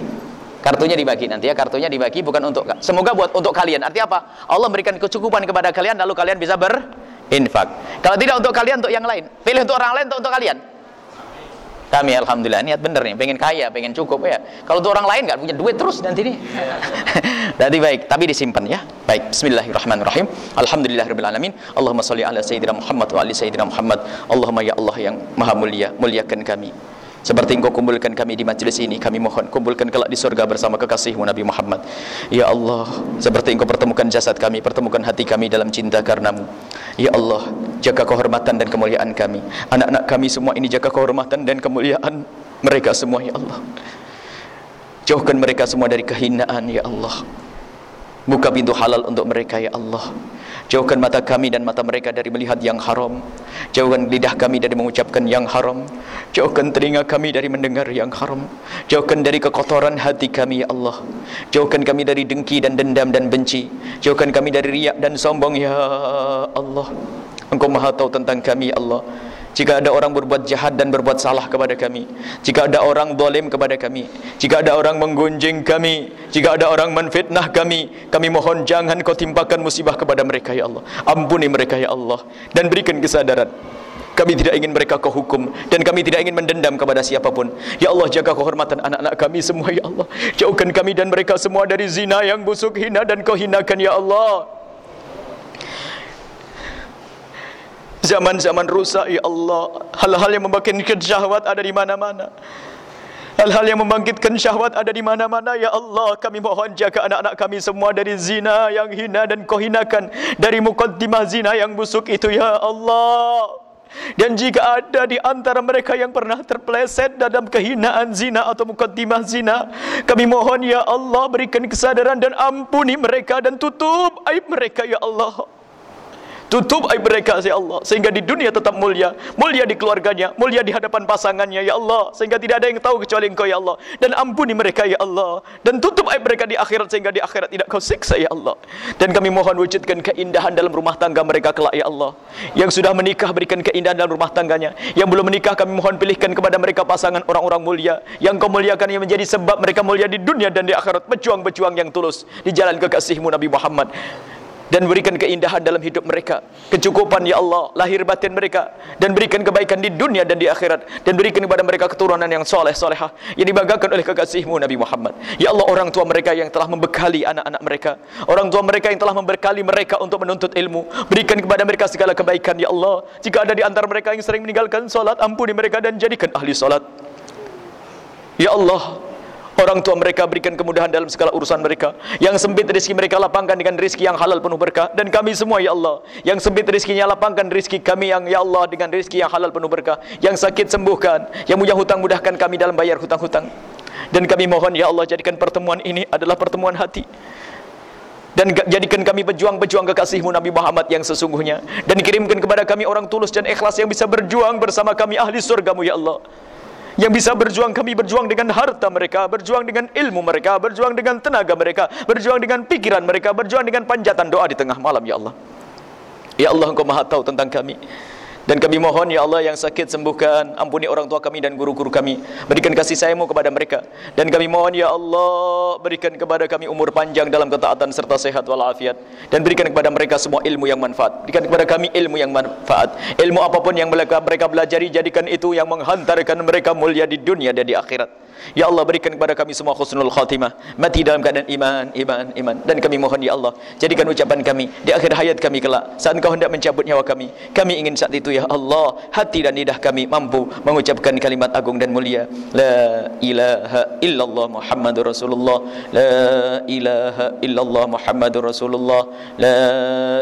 Kartunya dibagi nanti ya, kartunya dibagi bukan untuk semoga buat untuk kalian. Artinya apa? Allah memberikan kecukupan kepada kalian lalu kalian bisa berinfak. Kalau tidak untuk kalian untuk yang lain. Pilih untuk orang lain untuk untuk kalian. Kami alhamdulillah niat bener nih, pengen kaya, pengen cukup ya. Kalau untuk orang lain nggak punya duit terus nanti nih. nanti baik, tapi disimpan ya. Baik, bismillahirrahmanirrahim. Alhamdulillahirabbil alamin. Allahumma shalli ala sayyidina Muhammad wa ali sayyidina Muhammad. Allahumma ya Allah yang maha mulia, muliakan kami. Seperti engkau kumpulkan kami di majlis ini Kami mohon kumpulkan kelak di surga bersama kekasihmu Nabi Muhammad. Ya Allah Seperti engkau pertemukan jasad kami Pertemukan hati kami dalam cinta karenamu. Ya Allah Jaga kehormatan dan kemuliaan kami. Anak-anak kami semua ini jaga kehormatan dan kemuliaan Mereka semua ya Allah. Jauhkan mereka semua dari kehinaan ya Allah Buka pintu halal untuk mereka ya Allah Jauhkan mata kami dan mata mereka dari melihat yang haram. Jauhkan lidah kami dari mengucapkan yang haram. Jauhkan telinga kami dari mendengar yang haram. Jauhkan dari kekotoran hati kami ya Allah. Jauhkan kami dari dengki dan dendam dan benci. Jauhkan kami dari riak dan sombong ya Allah. Engkau maha tahu tentang kami ya Allah. Jika ada orang berbuat jahat dan berbuat salah kepada kami Jika ada orang zalim kepada kami Jika ada orang menggunjing kami Jika ada orang menfitnah kami Kami mohon jangan kau timpakan musibah kepada mereka ya Allah Ampuni mereka ya Allah Dan berikan kesadaran kami tidak ingin mereka kau hukum dan kami tidak ingin mendendam kepada siapapun. Ya Allah jaga kehormatan anak-anak kami semua ya Allah. Jauhkan kami dan mereka semua dari zina yang busuk hina dan kau hinakan ya Allah. Zaman-zaman rusak ya Allah. Hal-hal yang membangkitkan syahwat ada di mana-mana. Hal-hal yang membangkitkan syahwat ada di mana-mana Ya Allah. Kami mohon jaga anak-anak kami semua Dari zina yang hina dan kau hinakan Dari mukaddimah zina yang busuk itu Ya Allah. Dan jika ada di antara mereka yang pernah terpleset dalam kehinaan zina atau mukaddimah zina Kami mohon ya Allah berikan kesadaran dan ampuni mereka dan tutup aib mereka ya Allah Tutup aib mereka ya Allah. Sehingga di dunia tetap mulia, mulia di keluarganya, mulia di hadapan pasangannya ya Allah. Sehingga tidak ada yang tahu kecuali Engkau ya Allah. Dan ampuni mereka ya Allah. Dan tutup aib mereka di akhirat sehingga di akhirat tidak Kau siksa ya Allah. Dan kami mohon wujudkan keindahan dalam rumah tangga mereka kelak ya Allah. Yang sudah menikah berikan keindahan dalam rumah tangganya. Yang belum menikah kami mohon pilihkan kepada mereka pasangan orang-orang mulia. Yang Kau muliakan yang menjadi sebab mereka mulia di dunia dan di akhirat. Pejuang-pejuang yang tulus di jalan kekasihmu Nabi Muhammad dan berikan keindahan dalam hidup mereka. Kecukupan ya Allah lahir batin mereka. Dan berikan kebaikan di dunia dan di akhirat. Dan berikan kepada mereka keturunan yang soleh solehah. Yang dibanggakan oleh kekasihmu Nabi Muhammad. Ya Allah orang tua mereka yang telah membekali anak-anak mereka. Orang tua mereka yang telah membekali mereka untuk menuntut ilmu. Berikan kepada mereka segala kebaikan ya Allah. Jika ada di antara mereka yang sering meninggalkan solat ampuni mereka dan jadikan ahli solat. Ya Allah Orang tua mereka berikan kemudahan dalam segala urusan mereka. Yang sempit rezeki mereka lapangkan dengan rezeki yang halal penuh berkah. Dan kami semua ya Allah. Yang sempit rezekinya lapangkan rezeki kami yang ya Allah dengan rezeki yang halal penuh berkah. Yang sakit sembuhkan. Yang punya hutang mudahkan kami dalam bayar hutang-hutang. Dan kami mohon ya Allah jadikan pertemuan ini adalah pertemuan hati. Dan jadikan kami pejuang-pejuang kekasihmu Nabi Muhammad yang sesungguhnya. Dan kirimkan kepada kami orang tulus dan ikhlas yang bisa berjuang bersama kami ahli surgamu ya Allah yang bisa berjuang kami berjuang dengan harta mereka berjuang dengan ilmu mereka berjuang dengan tenaga mereka berjuang dengan pikiran mereka berjuang dengan panjatan doa di tengah malam ya Allah. Ya Allah engkau maha tahu tentang kami dan kami mohon ya Allah yang sakit sembuhkan. Ampuni orang tua kami dan guru-guru kami. Berikan kasih sayangmu kepada mereka. Dan kami mohon ya Allah berikan kepada kami umur panjang dalam ketaatan serta sehat walafiat. Dan berikan kepada mereka semua ilmu yang manfaat. Berikan kepada kami ilmu yang manfaat. Ilmu apapun yang mereka belajari jadikan itu yang menghantarkan mereka mulia di dunia dan di akhirat Ya Allah berikan kepada kami semua khusnul khatimah. Mati dalam keadaan iman, iman, iman. Dan kami mohon Ya Allah Jadikan ucapan kami Di akhir hayat kami kelak. Saat engkau hendak mencabut nyawa kami Kami ingin saat itu Ya Allah Hati dan lidah kami mampu Mengucapkan kalimat agung dan mulia. La ilaha illallah Muhammadur Rasulullah. La ilaha illallah Muhammadur Rasulullah. La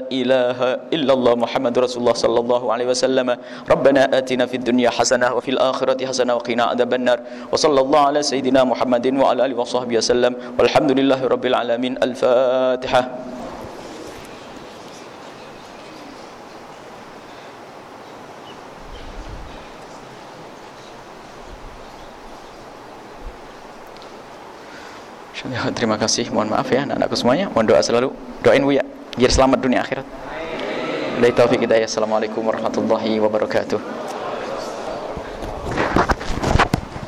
ilaha illallah Muhammadur Rasulullah Sallallahu alaihi wasallam. Rabbana atina fid dunya hasanah Wa fil akhirati hasanah Wa qina adaban nar. Wa sallallahu على سيدنا محمد وعلى آله وصحبه وسلم والحمد لله رب العالمين الفاتحة Terima kasih, mohon maaf ya anak-anakku semuanya Mohon doa selalu, doain Bu ya Biar selamat dunia akhirat Assalamualaikum warahmatullahi wabarakatuh